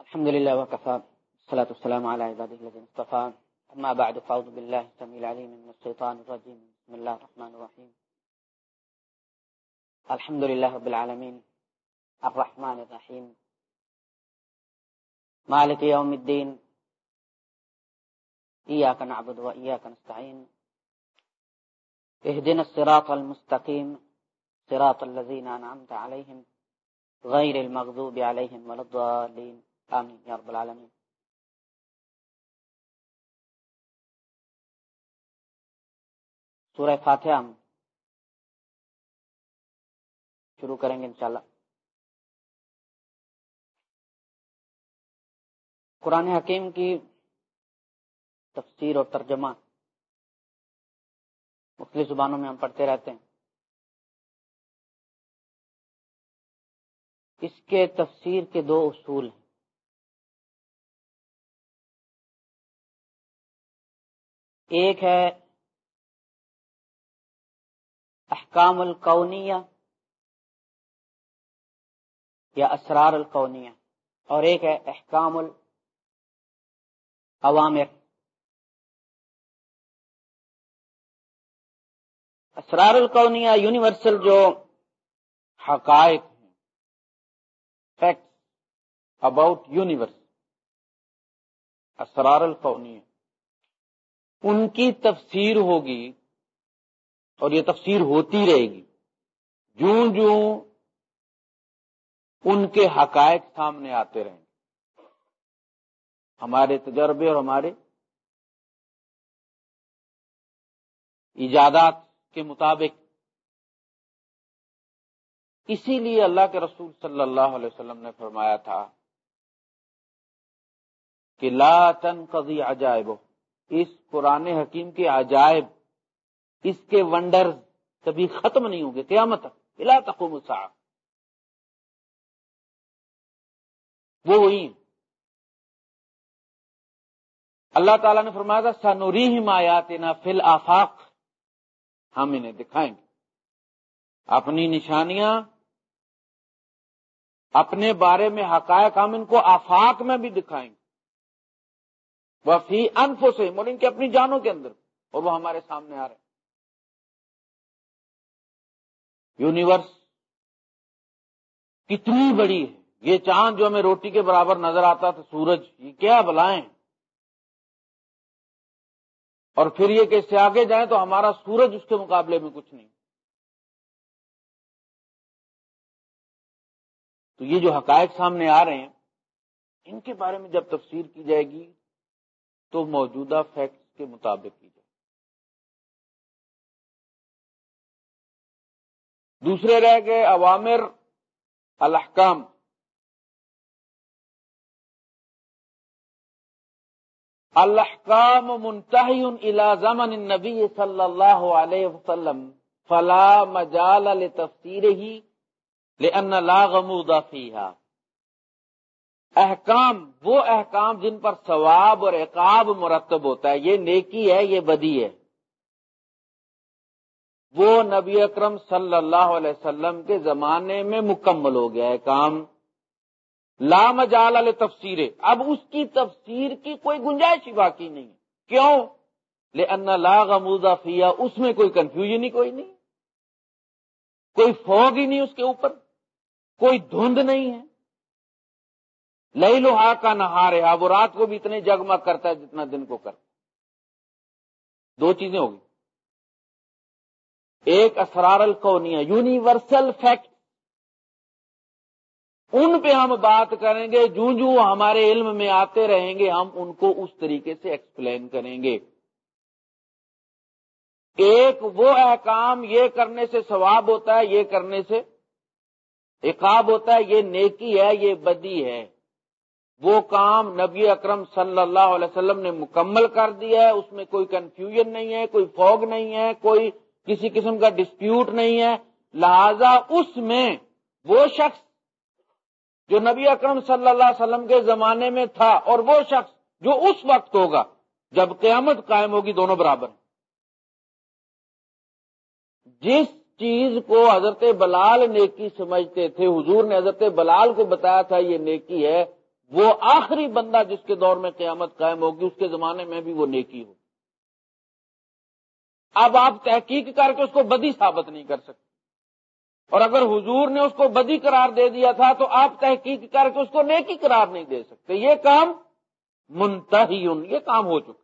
الحمد لله وكفى الصلاة والسلام على عباده الذين اصطفى. أما بعد، فأعوذ بالله السميع العليم من الشيطان الرجيم. بسم الله الرحمن الرحيم. الحمد لله رب العالمين. الرحمن الرحيم. مالك يوم الدين. إياك نعبد وإياك نستعين. اهدنا الصراط المستقيم. صراط الذين أنعمت عليهم. غير المغضوب عليهم ولا الضالين. آمين يا رب العالمين سورہ فاتحہ ہم شروع کریں گے انشاءاللہ۔ قرآن حکیم کی تفسیر اور ترجمہ مختلف زبانوں میں ہم پڑھتے رہتے ہیں۔ اس کے تفسیر کے دو اصول ہیں۔ ایک ہے احکام القونیہ یا اسرار القونیہ اور ایک ہے احکام العوامر اسرار القونیہ یونیورسل جو حقائق ہیں فیکٹ اباؤٹ یونیورس اسرار القونیہ ان کی تفسیر ہوگی اور یہ تفسیر ہوتی رہے گی۔ جوں جوں ان کے حقائق سامنے آتے رہیں گے۔ ہمارے تجربے اور ہمارے ایجادات کے مطابق اسی لیے اللہ کے رسول صلی اللہ علیہ وسلم نے فرمایا تھا کہ لا تن قضی عجائب اس قرآن حکیم کے عجائب، اس کے ونڈر کبھی ختم نہیں ہوں گے، قیامت بلا تقوم الساعه وہ وہی اللہ تعالیٰ نے فرمایا تھا سنوری آیات نا فل آفاق ہم انہیں دکھائیں گے۔ اپنی نشانیاں، اپنے بارے میں حقائق، ہم ان کو آفاق میں بھی دکھائیں گے۔ وہ فی انفو سے اور ان کے اپنی جانوں کے اندر، اور وہ ہمارے سامنے آ رہے ہیں۔ یونیورس کتنی بڑی ہے۔ یہ چاند جو ہمیں روٹی کے برابر نظر آتا تھا سورج، یہ کیا بلائیں؟ اور پھر یہ کہ اس سے آگے جائیں تو ہمارا سورج اس کے مقابلے میں کچھ نہیں۔ تو یہ جو حقائق سامنے آ رہے ہیں، ان کے بارے میں جب تفسیر کی جائے گی تو موجودہ فیکٹس کے مطابق کی جائے۔ دوسرے رہ گئے عوامر الحکام الحکام منتحی الى زمن النبی صلی اللہ علیہ وسلم، فلا مجال لتفسیر ہی لأن لا غموض فیہا۔ احکام، وہ احکام جن پر ثواب اور عقاب مرتب ہوتا ہے، یہ نیکی ہے، یہ بدی ہے۔ وہ نبی اکرم صلی اللہ علیہ وسلم کے زمانے میں مکمل ہو گیا ہے کام۔ لام جال علیہ تفسیر اب اس کی تفسیر کی کوئی گنجائش ہی باقی نہیں کیوں؟ لے ان لاغ فیا اس میں کوئی کنفیوژن ہی کوئی نہیں۔ کوئی فوگ ہی نہیں اس کے اوپر۔ کوئی دھند نہیں ہے۔ لئی لوہا کا نہار وہ رات کو بھی اتنے جگمگ کرتا ہے جتنا دن کو کرتا دو چیزیں ہوگی ایک اسرار القونیہ یونیورسل فیکٹ۔ ان پہ ہم بات کریں گے جو جو ہمارے علم میں آتے رہیں گے، ہم ان کو اس طریقے سے ایکسپلین کریں گے۔ ایک وہ احکام، یہ کرنے سے ثواب ہوتا ہے، یہ کرنے سے عقاب ہوتا ہے، یہ نیکی ہے، یہ بدی ہے۔ وہ کام نبی اکرم صلی اللہ علیہ وسلم نے مکمل کر دیا ہے، اس میں کوئی کنفیوژن نہیں ہے، کوئی فوگ نہیں ہے، کوئی کسی قسم کا ڈسپیوٹ نہیں ہے۔ لہذا اس میں وہ شخص جو نبی اکرم صلی اللہ علیہ وسلم کے زمانے میں تھا اور وہ شخص جو اس وقت ہوگا، جب قیامت قائم ہوگی، دونوں برابر جس چیز کو حضرت بلال نیکی سمجھتے تھے، حضور نے حضرت بلال کو بتایا تھا، یہ نیکی ہے وہ آخری بندہ جس کے دور میں قیامت قائم ہوگی، اس کے زمانے میں بھی وہ نیکی ہو اب آپ تحقیق کر کے اس کو بدی ثابت نہیں کر سکتے۔ اور اگر حضور نے اس کو بدی قرار دے دیا تھا، تو آپ تحقیق کر کے اس کو نیکی قرار نہیں دے سکتے۔ یہ کام منتحی یہ کام ہو چکا۔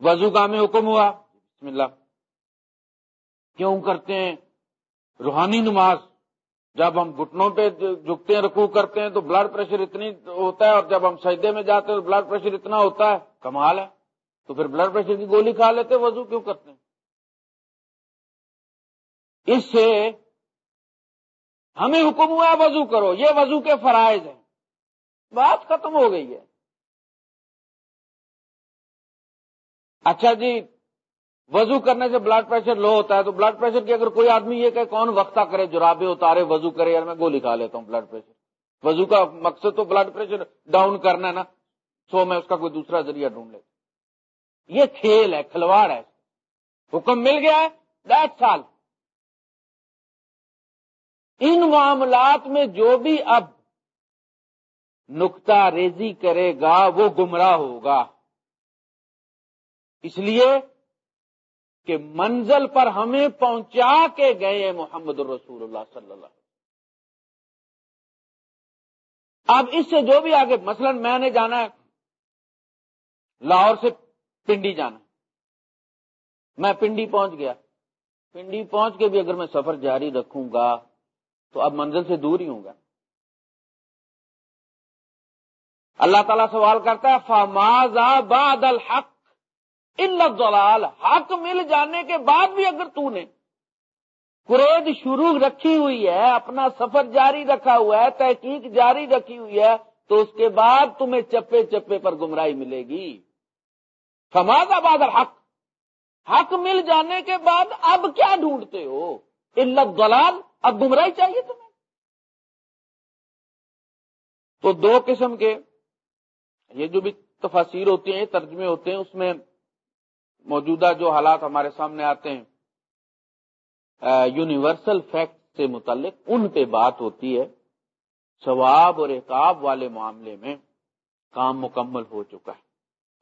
وضو کا میں حکم ہوا، بسم اللہ۔ کیوں کرتے ہیں؟ روحانی نماز۔ جب ہم گھٹنوں پہ جھکتے ہیں، رکوع کرتے ہیں تو بلڈ پریشر اتنی ہوتا ہے اور جب ہم سجدے میں جاتے ہیں تو بلڈ پریشر اتنا ہوتا ہے۔ کمال ہے۔ تو پھر بلڈ پریشر کی گولی کھا لیتے، وضو کیوں کرتے ہیں؟ اس سے ہمیں حکم ہوا وضو کرو۔ یہ وضو کے فرائض ہیں۔ بات ختم ہو گئی ہے۔ اچھا جی وضو کرنے سے بلڈ پریشر لو ہوتا ہے تو بلڈ پریشر کی اگر کوئی آدمی یہ کہ کون وقتا کرے جرابے اتارے وضو کرے، یار میں گولی کھا لیتا ہوں بلڈ پریشر وضو کا مقصد تو بلڈ پریشر ڈاؤن کرنا ہے نا سو میں اس کا کوئی دوسرا ذریعہ ڈھونڈ لیتا یہ کھیل ہے، کھلواڑ ہے۔ حکم مل گیا ہے ڈیٹ سال۔ ان معاملات میں جو بھی اب نکتا ریزی کرے گا، وہ گمراہ ہوگا۔ اس لیے کہ منزل پر ہمیں پہنچا کے گئے محمد الرسول اللہ صلی اللہ اب اس سے جو بھی آگے، مثلا میں نے جانا ہے، لاہور سے پنڈی جانا۔ میں پنڈی پہنچ گیا۔ پنڈی پہنچ کے بھی اگر میں سفر جاری رکھوں گا، تو اب منزل سے دور ہی ہوں گا۔ اللہ تعالیٰ سوال کرتا ہے فماز باد الحق؟ الضلال، حق مل جانے کے بعد بھی اگر تو نے قرید شروع رکھی ہوئی ہے، اپنا سفر جاری رکھا ہوا ہے، تحقیق جاری رکھی ہوئی ہے، تو اس کے بعد تمہیں چپے چپے پر گمراہی ملے گی۔ فماز آباد الحق؟ حق مل جانے کے بعد اب کیا ڈھونڈتے ہو؟ علت دلال اب گمراہی چاہیے تمہیں۔ تو دو قسم کے، یہ جو بھی تفاصیر ہوتے ہیں، ترجمے ہوتے ہیں، اس میں موجودہ جو حالات ہمارے سامنے آتے ہیں یونیورسل فیکٹ سے متعلق، ان پہ بات ہوتی ہے، ثواب اور احکاب والے معاملے میں کام مکمل ہو چکا ہے۔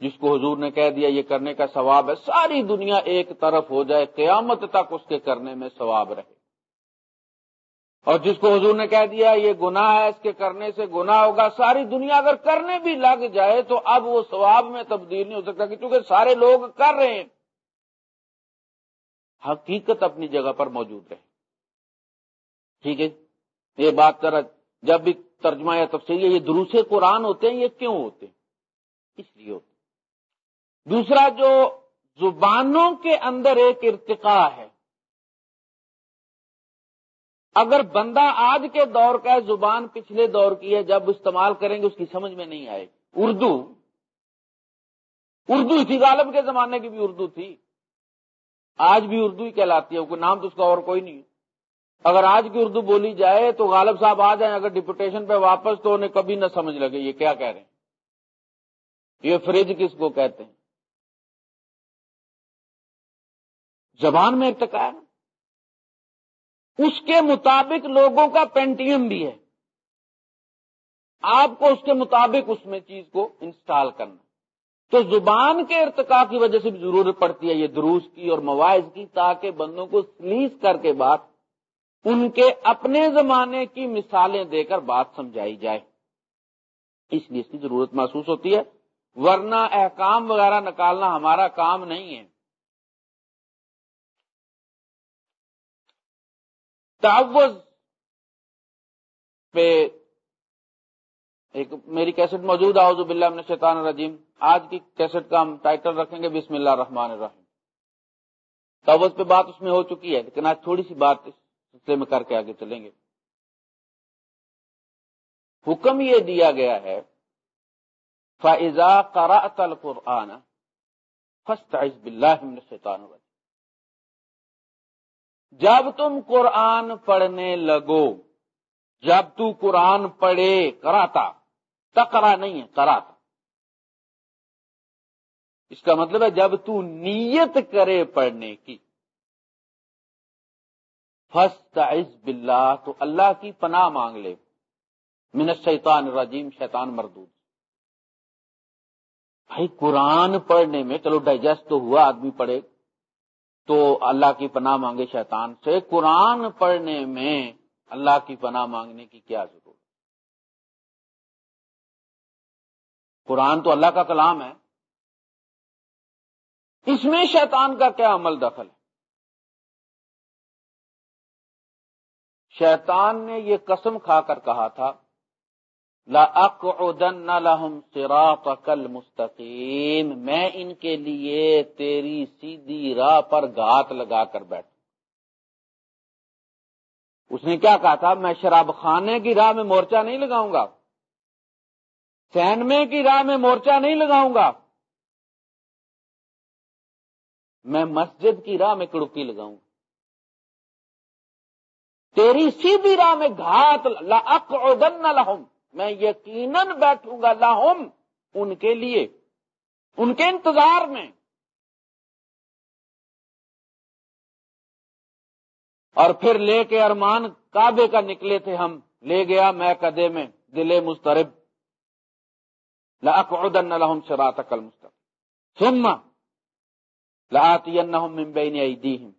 جس کو حضور نے کہہ دیا، یہ کرنے کا ثواب ہے، ساری دنیا ایک طرف ہو جائے، قیامت تک اس کے کرنے میں ثواب رہے۔ اور جس کو حضور نے کہہ دیا یہ گناہ ہے، اس کے کرنے سے گناہ ہوگا، ساری دنیا اگر کرنے بھی لگ جائے تو اب وہ ثواب میں تبدیل نہیں ہو سکتا، کیونکہ سارے لوگ کر رہے ہیں۔ حقیقت اپنی جگہ پر موجود رہے۔ ٹھیک ہے؟ یہ بات کر جب بھی ترجمہ یا تفصیل، یہ دروسے قرآن ہوتے ہیں، یہ کیوں ہوتے ہیں؟ اس لیے ہوتے دوسرا، جو زبانوں کے اندر ایک ارتقا ہے اگر بندہ آج کے دور کا زبان پچھلے دور کی ہے، جب استعمال کریں گے، اس کی سمجھ میں نہیں آئے اردو۔ اردو تھی غالب کے زمانے کی بھی اردو تھی۔ آج بھی اردو ہی کہلاتی ہے، کوئی نام تو اس کا اور کوئی نہیں۔ اگر آج کی اردو بولی جائے تو غالب صاحب آ جائیں، اگر ڈپوٹیشن پہ واپس تو انہیں کبھی نہ سمجھ لگے، یہ کیا کہہ رہے ہیں؟ یہ فریج کس کو کہتے ہیں؟ زبان میں ارتقا ہے اس کے مطابق لوگوں کا پینٹیم بھی ہے۔ آپ کو اس کے مطابق اس میں چیز کو انسٹال کرنا۔ تو زبان کے ارتقا کی وجہ سے بھی ضرورت پڑتی ہے یہ دروس کی اور مواعظ کی تاکہ بندوں کو سلیز کر کے بات ان کے اپنے زمانے کی مثالیں دے کر بات سمجھائی جائے۔ اس لیے اس کی ضرورت محسوس ہوتی ہے۔ ورنہ احکام وغیرہ نکالنا ہمارا کام نہیں ہے۔ تعوض پہ ایک میری کیسٹ موجود آؤز باللہ من الشیطان الرجیم۔ آج کی کیسٹ کا ہم ٹائٹل رکھیں گے بسم اللہ الرحمن الرحیم۔ تعوض پہ بات اس میں ہو چکی ہے، لیکن آج تھوڑی سی بات اس سلسلے میں کر کے آگے چلیں گے۔ حکم یہ دیا گیا ہے فائزہ کرا القرآن فسٹ باللہ من الشیطان الرجیم جب تم قرآن پڑھنے لگو، جب تو قرآن پڑھے کراتا تکرا نہیں ہے کراتا اس کا مطلب ہے جب تو نیت کرے پڑھنے کی۔ فسٹ باللہ، تو اللہ کی پناہ مانگ لے۔ من الشیطان الرجیم، شیطان مردود۔ بھائی، قرآن پڑھنے میں، چلو، ڈائجسٹ تو ہوا، آدمی پڑھے۔ تو اللہ کی پناہ مانگے شیطان سے قرآن پڑھنے میں اللہ کی پناہ مانگنے کی کیا ضرورت؟ قرآن تو اللہ کا کلام ہے۔ اس میں شیطان کا کیا عمل دخل ہے؟ شیطان نے یہ قسم کھا کر کہا تھا لَهُمْ صِرَاطَكَ الْمُسْتَقِيمِ میں ان کے لیے تیری سیدھی راہ پر گات لگا کر بیٹھ اس نے کیا کہا تھا؟ میں شراب خانے کی راہ میں مورچہ نہیں لگاؤں گا۔ سینمے کی راہ میں مورچہ نہیں لگاؤں گا۔ میں مسجد کی راہ میں کڑکی لگاؤں۔ گا تیری سیدھی راہ میں گھات لہم میں یقیناً بیٹھوں گا لاہم ان کے لیے، ان کے انتظار میں۔ اور پھر لے کے ارمان کعبے کا نکلے تھے ہم۔ لے گیا میں کدے میں دلے مسترب لاقعدن لهم صراطك المستقيم۔ ثم لآتينهم من بين أيديهم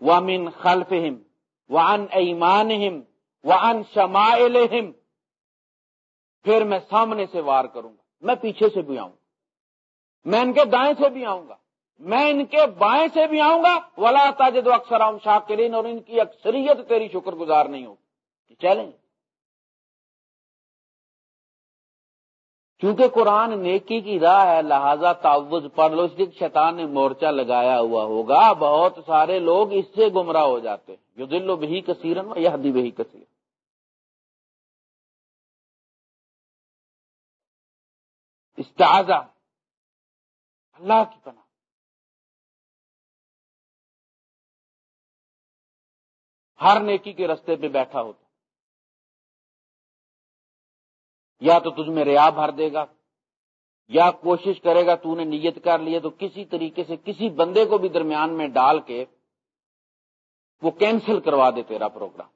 ومن خلفهم وعن أيمانهم وعن شمائلهم۔ پھر میں سامنے سے وار کروں گا۔ میں پیچھے سے بھی آؤں گا۔ میں ان کے دائیں سے بھی آؤں گا۔ میں ان کے بائیں سے بھی آؤں گا۔ ولا تاجد اکثر آؤں شاکرین اور ان کی اکثریت تیری شکر گزار نہیں ہوگی۔ چیلنج چونکہ قرآن نیکی کی راہ ہے، لہذا تعوض پڑھ لو۔ اس لیے شیطان نے مورچہ لگایا ہوا ہوگا۔ بہت سارے لوگ اس سے گمراہ ہو جاتے ہیں۔ جو دل و بہی کثیرن یا بہی کثیر استعاذہ۔ اللہ کی پناہ۔ ہر نیکی کے رستے پہ بیٹھا ہوتا۔ یا تو تجھ میں ریا بھر دے گا، یا کوشش کرے گا تو نے نیت کر لیے تو کسی طریقے سے کسی بندے کو بھی درمیان میں ڈال کے وہ کینسل کروا دے تیرا پروگرام۔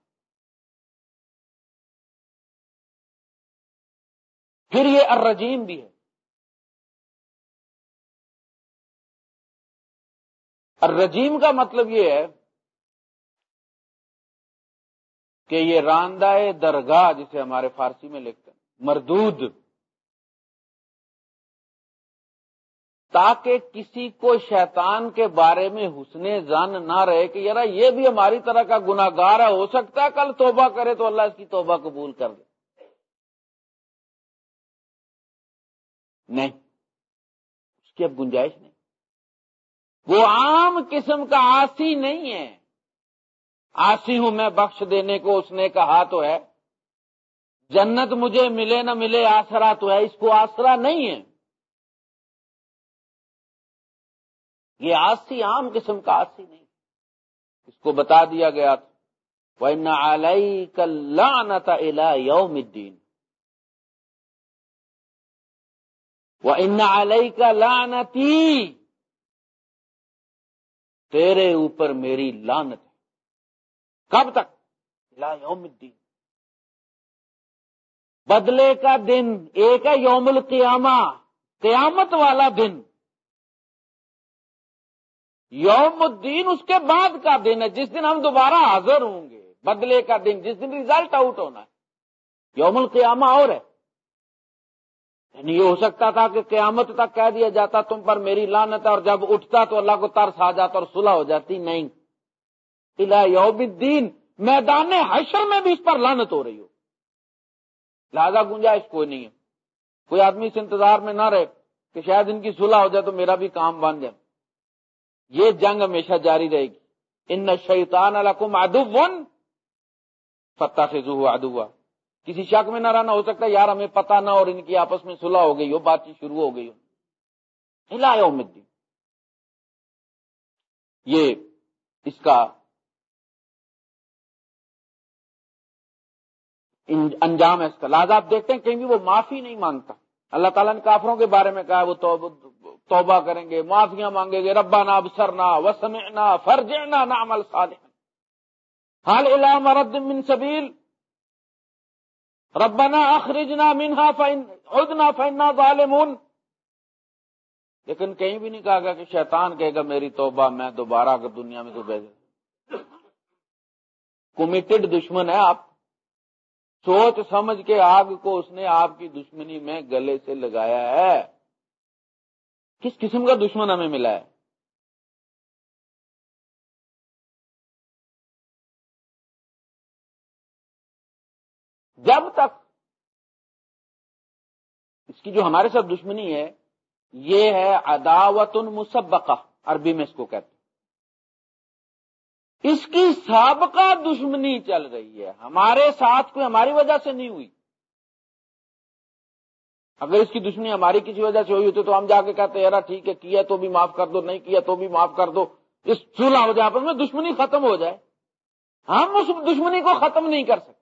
پھر یہ الرجیم بھی ہے۔ الرجیم کا مطلب یہ ہے کہ یہ راندہ درگاہ جسے ہمارے فارسی میں لکھتے ہیں، مردود۔ تاکہ کسی کو شیطان کے بارے میں حسن زن نہ رہے کہ یار یہ بھی ہماری طرح کا گناگار ہے، ہو سکتا ہے کل توبہ کرے تو اللہ اس کی توبہ قبول کر دے۔ نہیں، اس کی اب گنجائش نہیں۔ وہ عام قسم کا آسی نہیں ہے۔ آسی ہوں میں بخش دینے کو اس نے کہا تو ہے۔ جنت مجھے ملے نہ ملے آسرا تو ہے، اس کو آسرا نہیں ہے۔ یہ آسی عام قسم کا آسی نہیں۔ اس کو بتا دیا گیا تھا۔ وہ علیہ کل تھا یوم الدین وہ ان علیہ کا لانتی تیرے اوپر میری لانت ہے۔ کب تک؟ لا یوم الدین۔ بدلے کا دن ایک ہے یوم القیامہ، قیامت والا دن۔ یوم الدین اس کے بعد کا دن ہے، جس دن ہم دوبارہ حاضر ہوں گے۔ بدلے کا دن، جس دن ریزلٹ آؤٹ ہونا ہے۔ یوم القیامہ اور ہے۔ یعنی یہ ہو سکتا تھا کہ قیامت تک کہہ دیا جاتا تم پر میری لانت ہے اور جب اٹھتا تو اللہ کو ترس آ جاتا اور صلح ہو جاتی نہیں۔ یوم الدین میدان حشر میں بھی اس پر لانت ہو رہی ہو۔ لہذا گنجائش کوئی نہیں ہے۔ کوئی آدمی اس انتظار میں نہ رہے کہ شاید ان کی صلح ہو جائے تو میرا بھی کام بن جائے۔ یہ جنگ ہمیشہ جاری رہے گی۔ ان شیطان الحکم ادو ون فتح سے زو ادوا کسی شک میں نہ رہنا، ہو سکتا یار ہمیں پتا نہ اور ان کی آپس میں صلح ہو گئی ہو، بات چیت شروع ہو گئی ہو۔ ہلایا امید یہ اس کا انجام ہے اس کا۔ لہٰذا آپ دیکھتے ہیں کہیں بھی وہ معافی نہیں مانگتا۔ اللہ تعالیٰ نے کافروں کے بارے میں کہا وہ توبہ کریں گے، معافیاں مانگیں گے ربا نا ابسر نہ وسم نہ صالح حال علام مرد من سبیل؟ ربنا اخرجنا منہا عدنا فینا ظالمون۔ لیکن کہیں بھی نہیں کہا گا کہ شیطان کہے گا میری توبہ میں دوبارہ اگر دنیا میں تو بھیج کمیٹڈ دشمن ہے آپ۔ سوچ سمجھ کے آگ کو اس نے آپ کی دشمنی میں گلے سے لگایا ہے۔ کس قسم کا دشمن ہمیں ملا ہے؟ جب تک اس کی جو ہمارے ساتھ دشمنی ہے، یہ ہے عداوت مسبقہ، عربی میں اس کو کہتے اس کی سابقہ دشمنی چل رہی ہے۔ ہمارے ساتھ کوئی ہماری وجہ سے نہیں ہوئی۔ اگر اس کی دشمنی ہماری کسی وجہ سے ہوئی ہوتی تو ہم جا کے کہتے یار ٹھیک ہے، کیا تو بھی معاف کر دو، نہیں کیا تو بھی معاف کر دو۔ اس چولہا ہو جائے، آپس میں دشمنی ختم ہو جائے۔ ہم اس دشمنی کو ختم نہیں کر سکتے۔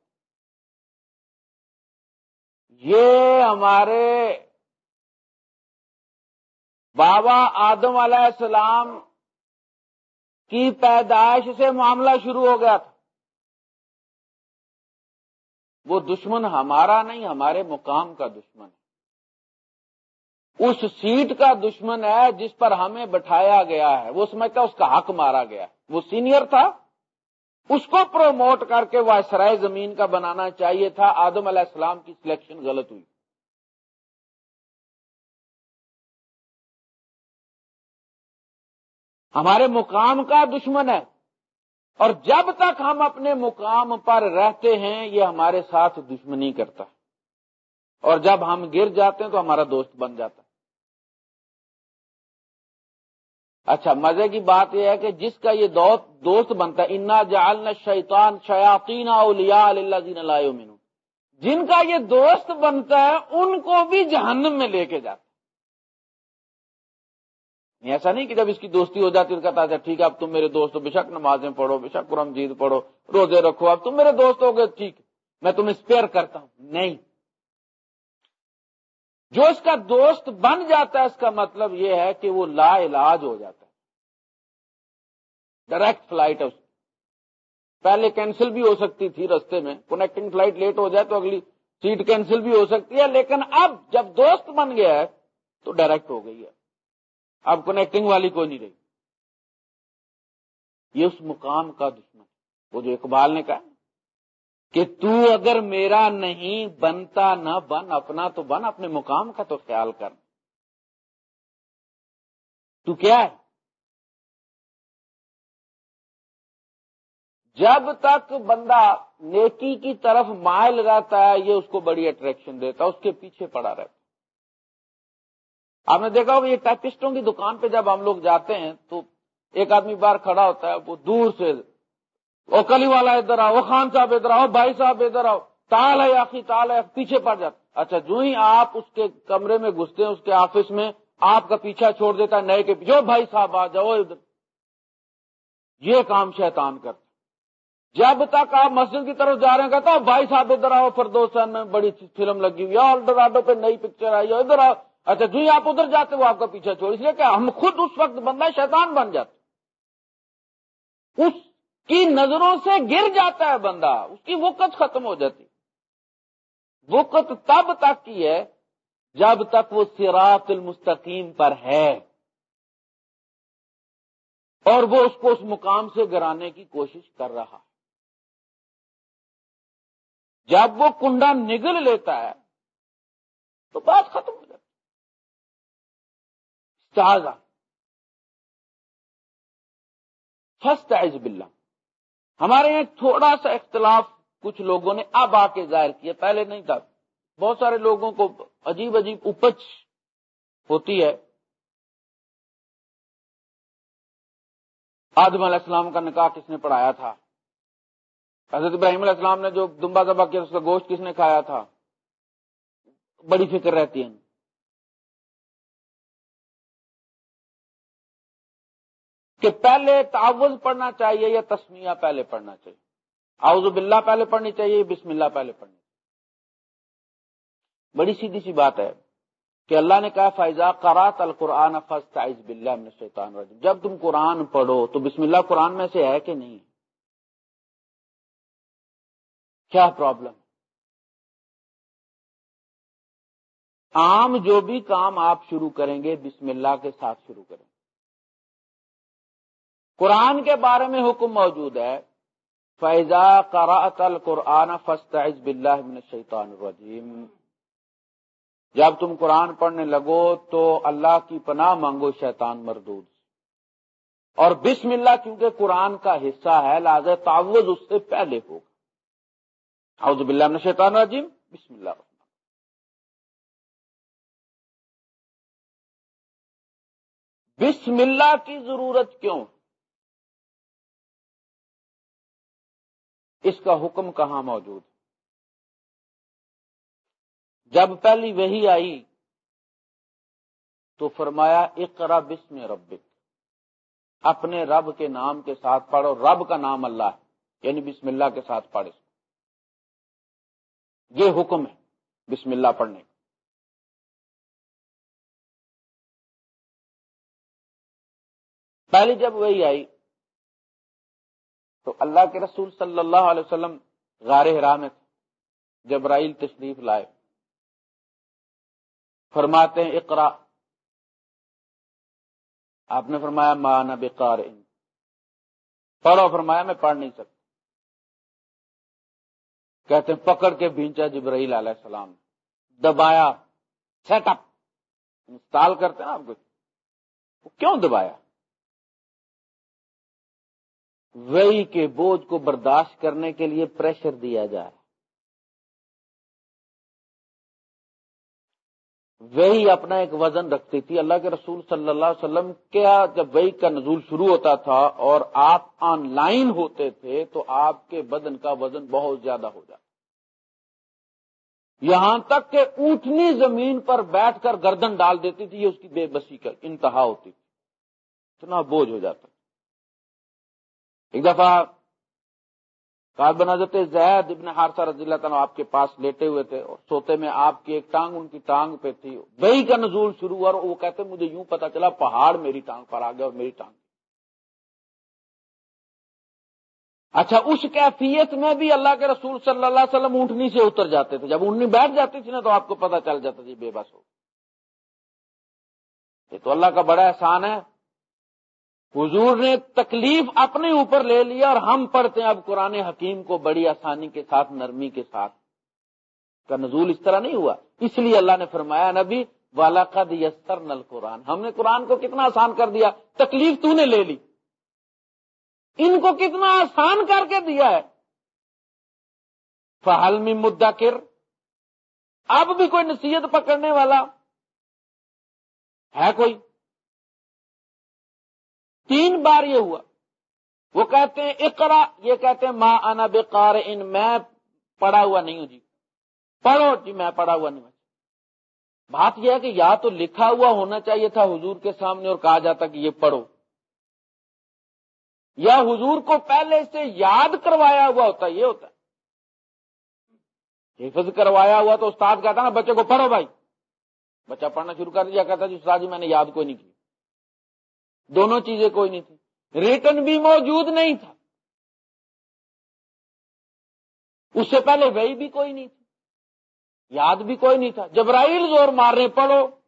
یہ ہمارے بابا آدم علیہ السلام کی پیدائش سے معاملہ شروع ہو گیا تھا۔ وہ دشمن ہمارا نہیں، ہمارے مقام کا دشمن ہے۔ اس سیٹ کا دشمن ہے جس پر ہمیں بٹھایا گیا ہے۔ وہ سمجھتا اس کا حق مارا گیا وہ سینئر تھا۔ اس کو پروموٹ کر کے وہ سرائے زمین کا بنانا چاہیے تھا، آدم علیہ السلام کی سلیکشن غلط ہوئی۔ ہمارے مقام کا دشمن ہے۔ اور جب تک ہم اپنے مقام پر رہتے ہیں، یہ ہمارے ساتھ دشمنی کرتا ہے۔ اور جب ہم گر جاتے ہیں تو ہمارا دوست بن جاتا ہے۔ اچھا مزے کی بات یہ ہے کہ جس کا یہ دوست بنتا ہے، انا جالنا شیطان شیاطین اولیاء اللہ جن کا یہ دوست بنتا ہے، ان کو بھی جہنم میں لے کے جاتا ایسا نہیں کہ جب اس کی دوستی ہو جاتی تو کہتا ٹھیک ہے، اب تم میرے دوست ہو، بے شک نمازیں پڑھو، بے شک قرم جیت پڑھو، روزے رکھو، اب تم میرے دوست ہو گئے ٹھیک میں تمہیں اسپیئر کرتا ہوں. نہیں۔ جو اس کا دوست بن جاتا ہے، اس کا مطلب یہ ہے کہ وہ لا علاج ہو جاتا ڈائریکٹ فلائٹ ہے اس پہلے کینسل بھی ہو سکتی تھی رستے میں، کنیکٹنگ فلائٹ لیٹ ہو جائے تو اگلی سیٹ کینسل بھی ہو سکتی ہے، لیکن اب جب دوست بن گیا ہے تو ڈائریکٹ ہو گئی ہے۔ اب کنیکٹنگ والی کوئی نہیں رہی۔ یہ اس مقام کا دشمن وہ جو اقبال نے کہا کہ تو اگر میرا نہیں بنتا نہ بن، اپنا تو بن، اپنے مقام کا تو خیال کر۔ تو کیا ہے؟ جب تک بندہ نیکی کی طرف مائل رہتا ہے، یہ اس کو بڑی اٹریکشن دیتا ہے، اس کے پیچھے پڑا رہتا آپ نے دیکھا ہوگا، یہ ٹائپسٹوں کی دکان پہ جب ہم لوگ جاتے ہیں، تو ایک آدمی باہر کھڑا ہوتا ہے، وہ دور سے، وہ کلی والا ادھر آؤ، وہ خان صاحب ادھر آؤ، بھائی صاحب ادھر آؤ، تال ہے آخی تال ہے، پیچھے پڑ جاتا اچھا جو ہی آپ اس کے کمرے میں گھستے ہیں، اس کے آفس میں، آپ کا پیچھا چھوڑ دیتا ہے، نئے کے پیچھے بھائی صاحب آ جاؤ ادھر۔ یہ کام شیطان کرتا جب تک آپ مسجد کی طرف جا رہے ہیں، کہتا بھائی صاحب، ادھر آؤ فردوسن میں بڑی فلم لگی ہوئی ہے پہ نئی پکچر آئی ہے ادھر آؤ۔ اچھا جو آپ ادھر جاتے وہ آپ کا پیچھا چھوڑ۔ اس لیے کہ ہم خود اس وقت بندہ شیطان بن جاتے اس کی نظروں سے گر جاتا ہے بندہ، اس کی وقت ختم ہو جاتی۔ وقت تب تک کی ہے جب تک وہ سراط المستقیم پر ہے۔ اور وہ اس کو اس مقام سے گرانے کی کوشش کر رہا۔ جب وہ کنڈا نگل لیتا ہے تو بات ختم ہو جاتی فسٹ عز باللہ۔ ہمارے یہاں تھوڑا سا اختلاف کچھ لوگوں نے اب آ کے ظاہر کیا، پہلے نہیں تھا۔ بہت سارے لوگوں کو عجیب عجیب اپج ہوتی ہے۔ آدم علیہ السلام کا نکاح کس نے پڑھایا تھا؟ حضرت ابراہیم علیہ السلام نے جو دمبا دبا کیا، اس کا گوشت کس نے کھایا تھا؟ بڑی فکر رہتی ہے کہ پہلے تعوض پڑھنا چاہیے یا تسمیہ پہلے پڑھنا چاہیے؟ اعوذ باللہ پہلے پڑھنی چاہیے بسم اللہ پہلے پڑھنی چاہیے؟ بڑی سیدھی سی بات ہے کہ اللہ نے کہا فائزہ قرات القرآن فسط بلّہ شیطان جب تم قرآن پڑھو تو بسم اللہ قرآن میں سے ہے کہ نہیں؟ کیا پرابلم عام جو بھی کام آپ شروع کریں گے، بسم اللہ کے ساتھ شروع کریں قرآن کے بارے میں حکم موجود ہے فیضا قرأت القرآن فاستعذ باللہ من الشیطان الرجیم جب تم قرآن پڑھنے لگو تو اللہ کی پناہ مانگو، شیطان مردود۔ اور بسم اللہ کیونکہ قرآن کا حصہ ہے، لہذا تعوض اس سے پہلے ہوگا اعوذ باللہ من الشیطان الرجیم. بسم اللہ بسم اللہ کی ضرورت کیوں؟ اس کا حکم کہاں موجود؟ جب پہلی وہی آئی تو فرمایا اقرا بسم ربک۔ اپنے رب کے نام کے ساتھ پڑھو، رب کا نام اللہ ہے یعنی بسم اللہ کے ساتھ پڑھے یہ حکم ہے بسم اللہ پڑھنے کا۔ پہلی جب وہی آئی تو اللہ کے رسول صلی اللہ علیہ وسلم غار حرام جبرائیل تشریف لائے۔ فرماتے ہیں اقرا آپ نے فرمایا مانا بےکار پڑھو، فرمایا، میں پڑھ نہیں سکتا۔ کہتے ہیں پکڑ کے بھینچا جبرائیل علیہ السلام۔ دبایا۔ سیٹ اپ انسٹال کرتے ہیں آپ کو۔ کیوں دبایا؟ وہی کے بوجھ کو برداشت کرنے کے لیے پریشر دیا جائے۔ وہی اپنا ایک وزن رکھتی تھی۔ اللہ کے رسول صلی اللہ علیہ وسلم کیا جب وہی کا نزول شروع ہوتا تھا اور آپ آن لائن ہوتے تھے تو آپ کے بدن کا وزن بہت زیادہ ہو جاتا۔ یہاں تک کہ اونٹنی زمین پر بیٹھ کر گردن ڈال دیتی تھی، یہ اس کی بے بسی کا انتہا ہوتی تھی۔ اتنا بوجھ ہو جاتا۔ ایک دفعہ کار بنازت زید ابن حارثہ رضی اللہ تعالیٰ آپ کے پاس لیٹے ہوئے تھے اور سوتے میں آپ کی ایک ٹانگ ان کی ٹانگ پہ تھی۔ وہی کا نزول شروع ہوا اور وہ کہتے مجھے یوں پتا چلا پہاڑ میری ٹانگ پر آ گیا اور میری ٹانگ۔ اچھا اس کیفیت میں بھی اللہ کے رسول صلی اللہ علیہ وسلم اونٹنی سے اتر جاتے تھے۔ جب اونٹنی بیٹھ جاتی تھی نا تو آپ کو پتا چل جاتا تھی بے بس ہو۔ یہ تو اللہ کا بڑا احسان ہے۔ حضور نے تکلیف اپنے اوپر لے لیا اور ہم پڑھتے ہیں اب قرآن حکیم کو بڑی آسانی کے ساتھ، نرمی کے ساتھ۔ کا نزول اس طرح نہیں ہوا۔ اس لیے اللہ نے فرمایا نبی والا قد یسر نل قرآن ہم نے قرآن کو کتنا آسان کر دیا، تکلیف تو نے لے لی۔ ان کو کتنا آسان کر کے دیا ہے۔ فہل میں مدعا کر اب بھی کوئی نصیحت پکڑنے والا ہے کوئی؟ تین بار یہ ہوا۔ وہ کہتے ہیں اقرا یہ کہتے ہیں ماں انا بےکار ان میں پڑھا ہوا نہیں ہوں جی۔ پڑھو جی میں پڑھا ہوا نہیں ہوں۔ بات یہ ہے کہ یا تو لکھا ہوا ہونا چاہیے تھا حضور کے سامنے اور کہا جاتا کہ یہ پڑھو۔ یا حضور کو پہلے سے یاد کروایا ہوا ہوتا، یہ ہوتا۔ حفظ کروایا ہوا تو استاد کہتا نا، بچے کو پڑھو بھائی۔ بچہ پڑھنا شروع کر دیا، کہتا جی استاد جی میں نے یاد کوئی نہیں کی دونوں چیزیں کوئی نہیں تھی۔ ریٹن بھی موجود نہیں تھا۔ اس سے پہلے وہی بھی کوئی نہیں تھی۔ یاد بھی کوئی نہیں تھا۔ جبرائیل زور مار رہے پڑھو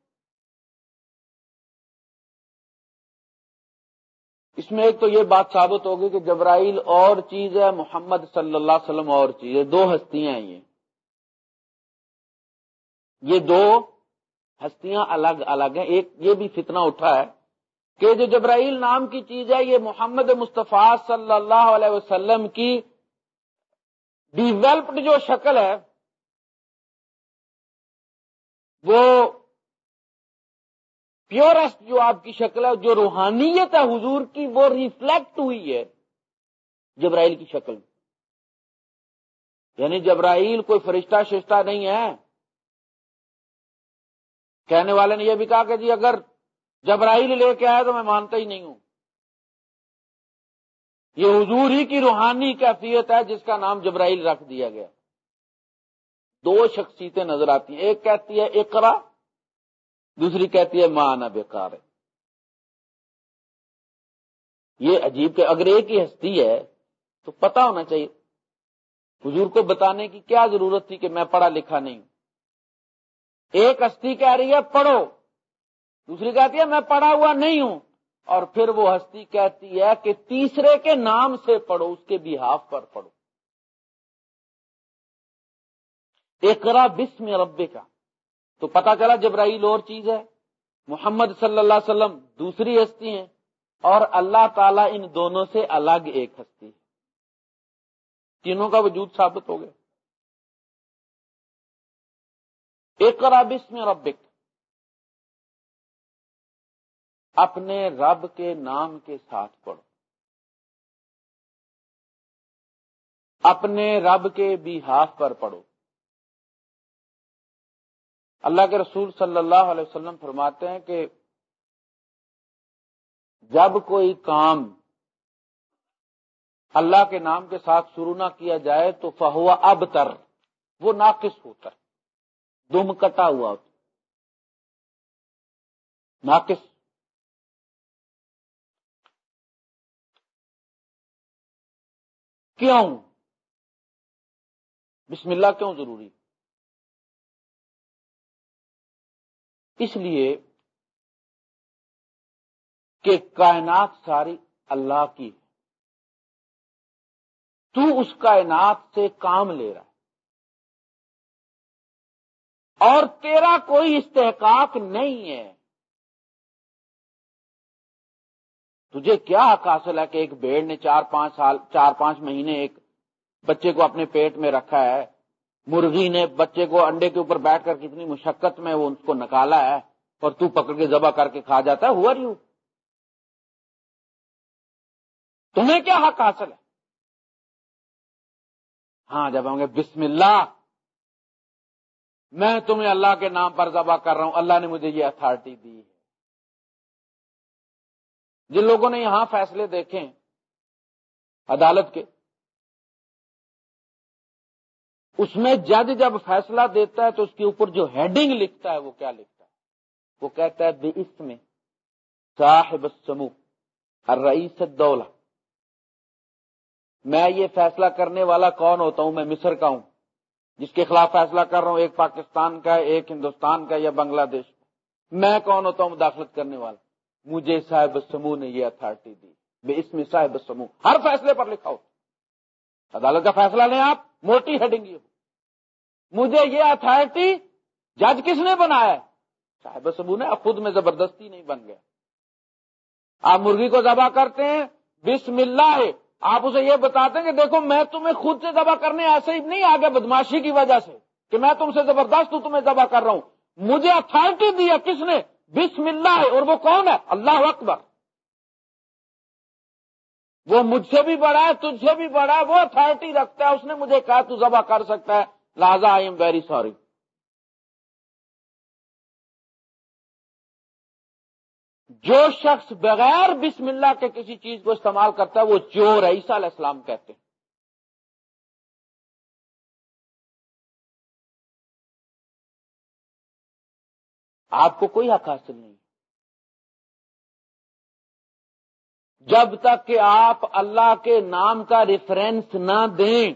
اس میں ایک تو یہ بات ثابت ہوگی کہ جبرائیل اور چیز ہے، محمد صلی اللہ علیہ وسلم اور چیز ہے۔ دو ہستیاں یہ۔ یہ دو ہستیاں الگ الگ ہیں۔ ایک یہ بھی فتنہ اٹھا ہے کہ جو جبرائیل نام کی چیز ہے، یہ محمد مصطفیٰ صلی اللہ علیہ وسلم کی ڈیویلپڈ جو شکل ہے، وہ پیورسٹ جو آپ کی شکل ہے، جو روحانیت ہے حضور کی، وہ ریفلیکٹ ہوئی ہے جبرائیل کی شکل میں۔ یعنی جبرائیل کوئی فرشتہ ششتہ نہیں ہے۔ کہنے والے نے یہ بھی کہا کہ جی اگر جبرائیل لے کے آیا تو میں مانتا ہی نہیں ہوں۔ یہ حضور ہی کی روحانی کیفیت ہے جس کا نام جبرائیل رکھ دیا گیا۔ دو شخصیتیں نظر آتی ہیں، ایک کہتی ہے اقرا، دوسری کہتی ہے ماں بیکار ہے یہ عجیب کہ اگر ایک ہی ہستی ہے تو پتا ہونا چاہیے۔ حضور کو بتانے کی کیا ضرورت تھی کہ میں پڑھا لکھا نہیں ہوں۔ ایک ہستی کہہ رہی ہے، پڑھو۔ دوسری کہتی ہے، میں پڑھا ہوا نہیں ہوں۔ اور پھر وہ ہستی کہتی ہے کہ تیسرے کے نام سے پڑھو، اس کے بحاف پر پڑھو۔ اقرا بسم ربے کا تو پتا چلا جبرائیل اور چیز ہے۔ محمد صلی اللہ علیہ وسلم دوسری ہستی ہیں اور اللہ تعالیٰ ان دونوں سے الگ ایک ہستی ہے۔ تینوں کا وجود ثابت ہو گیا۔ ایک بسم ربک اپنے رب کے نام کے ساتھ پڑھو۔ اپنے رب کے بھی ہاتھ پر پڑھو۔ اللہ کے رسول صلی اللہ علیہ وسلم فرماتے ہیں کہ جب کوئی کام اللہ کے نام کے ساتھ شروع نہ کیا جائے تو فہوا اب تر وہ ناقص ہوتا ہے، دم کٹا ہوا ہوتا ناقص۔ کیوں؟ بسم اللہ کیوں ضروری؟ اس لیے کہ کائنات ساری اللہ کی ہے۔ تو اس کائنات سے کام لے رہا ہے۔ اور تیرا کوئی استحقاق نہیں ہے۔ تجھے کیا حق حاصل ہے کہ ایک بیڑ نے چار پانچ سال، چار پانچ مہینے ایک بچے کو اپنے پیٹ میں رکھا ہے؟ مرغی نے بچے کو انڈے کے اوپر بیٹھ کر کتنی مشقت میں وہ اس کو نکالا ہے اور تو پکڑ کے ذبح کر کے کھا جاتا ہے؟ ہوا ریو تمہیں کیا حق حاصل ہے؟ ہاں جب ہوں گے بسم اللہ، میں تمہیں اللہ کے نام پر ذبح کر رہا ہوں، اللہ نے مجھے یہ اتارٹی دی ہے۔ جن لوگوں نے یہاں فیصلے دیکھے عدالت کے، اس میں جج جب فیصلہ دیتا ہے تو اس کے اوپر جو ہیڈنگ لکھتا ہے وہ کیا لکھتا ہے؟ وہ کہتا ہے، بے اس میں صاحب سمو رئیس دولہ میں یہ فیصلہ کرنے والا کون ہوتا ہوں؟ میں مصر کا ہوں، جس کے خلاف فیصلہ کر رہا ہوں، ایک پاکستان کا، ایک ہندوستان کا یا بنگلہ دیش۔ کا میں کون ہوتا ہوں؟ مداخلت کرنے والا۔ مجھے صاحب سمو نے یہ اتارٹی دی۔ بے اس میں صاحب سمو ہر فیصلے پر لکھا ہو عدالت کا فیصلہ لیں آپ، موٹی ہیڈنگ یہ مجھے یہ اتارٹی جج کس نے بنایا؟ صاحب سمو نے، اب خود میں زبردستی نہیں بن گیا۔ آپ مرغی کو ذبح کرتے ہیں، بسم اللہ ہے آپ اسے یہ بتاتے ہیں کہ دیکھو، میں تمہیں خود سے ذبح کرنے ایسے ہی نہیں، آگے بدماشی کی وجہ سے کہ میں تم سے زبردست ہوں، تمہیں ذبح کر رہا ہوں۔ مجھے اتارٹی دیا کس نے؟ بسم اللہ ہے اور وہ کون ہے؟ اللہ اکبر۔ وہ مجھ سے بھی بڑا ہے، تجھ سے بھی بڑا ہے، وہ اتارٹی رکھتا ہے، اس نے مجھے کہا تو ذبح کر سکتا ہے۔ لہذا آئی ایم ویری سوری جو شخص بغیر بسم اللہ کے کسی چیز کو استعمال کرتا ہے، وہ چور ہے، عیسیٰ علیہ السلام کہتے ہیں۔ آپ کو کوئی حق حاصل نہیں۔ جب تک کہ آپ اللہ کے نام کا ریفرنس نہ دیں،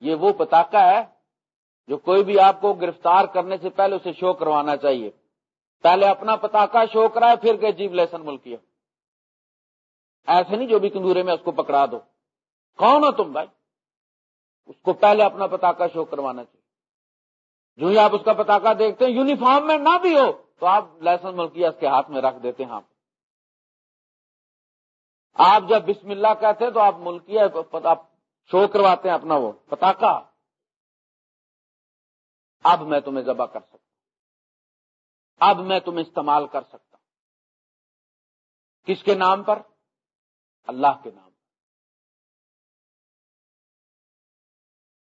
یہ وہ پتاکا ہے جو کوئی بھی آپ کو گرفتار کرنے سے پہلے اسے شو کروانا چاہیے۔ پہلے اپنا پتاکا شو کرائے، پھر کہ جیب لیسن ملکیہ ایسے نہیں جو بھی کندورے میں اس کو پکڑا دو۔ کون ہو تم بھائی؟ اس کو پہلے اپنا پتاکا شو کروانا چاہیے۔ جو ہی آپ اس کا پتاکا دیکھتے ہیں، یونیفارم میں نہ بھی ہو، تو آپ لائسنس ملکیہ اس کے ہاتھ میں رکھ دیتے ہیں آپ آپ جب بسم اللہ کہتے ہیں تو آپ ملکیہ شو کرواتے ہیں اپنا وہ پتاکا اب میں تمہیں ذبح کر سکتا اب میں تمہیں استعمال کر سکتا کس کے نام پر؟ اللہ کے نام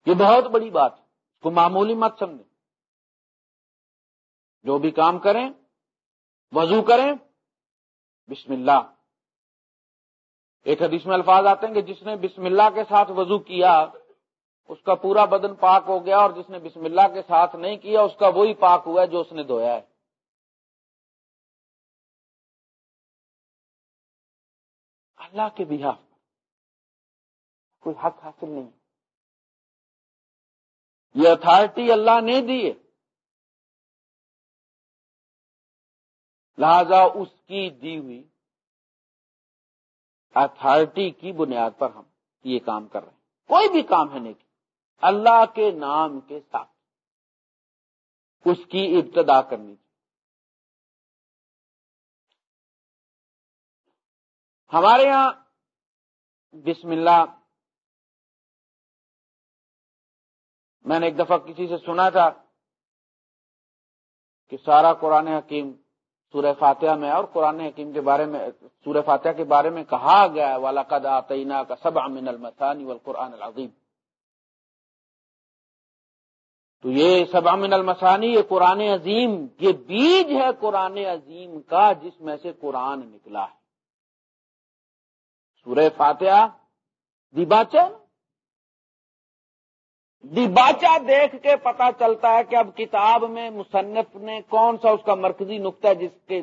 یہ بہت بڑی بات ہے۔ اس کو معمولی مت سمجھیں۔ جو بھی کام کریں، وضو کریں، بسم اللہ۔ ایک حدیث میں الفاظ آتے ہیں کہ جس نے بسم اللہ کے ساتھ وضو کیا، اس کا پورا بدن پاک ہو گیا اور جس نے بسم اللہ کے ساتھ نہیں کیا، اس کا وہی پاک ہوا ہے جو اس نے دھویا ہے۔ اللہ کے بھی کوئی حق حاصل نہیں۔ یہ اتارٹی اللہ نے دی ہے۔ لہذا اس کی دی ہوئی اتارٹی کی بنیاد پر ہم یہ کام کر رہے ہیں۔ کوئی بھی کام ہے نہیں اللہ کے نام کے ساتھ اس کی ابتدا کرنی چاہیے۔ ہمارے یہاں بسم اللہ، میں نے ایک دفعہ کسی سے سنا تھا کہ سارا قرآن حکیم سورہ فاتحہ میں اور قرآن حکیم کے بارے میں سورہ فاتحہ کے بارے میں کہا گیا ہے والا قد آتینا کا سب امن المسانی والقرآن العظیم تو یہ سب امن المسانی یہ قرآن عظیم، یہ بیج ہے قرآن عظیم کا جس میں سے قرآن نکلا ہے۔ سورہ فاتحہ دیباچہ ڈباچا دیکھ کے پتا چلتا ہے کہ اب کتاب میں مصنف نے کون سا اس کا مرکزی نقطہ ہے جس کے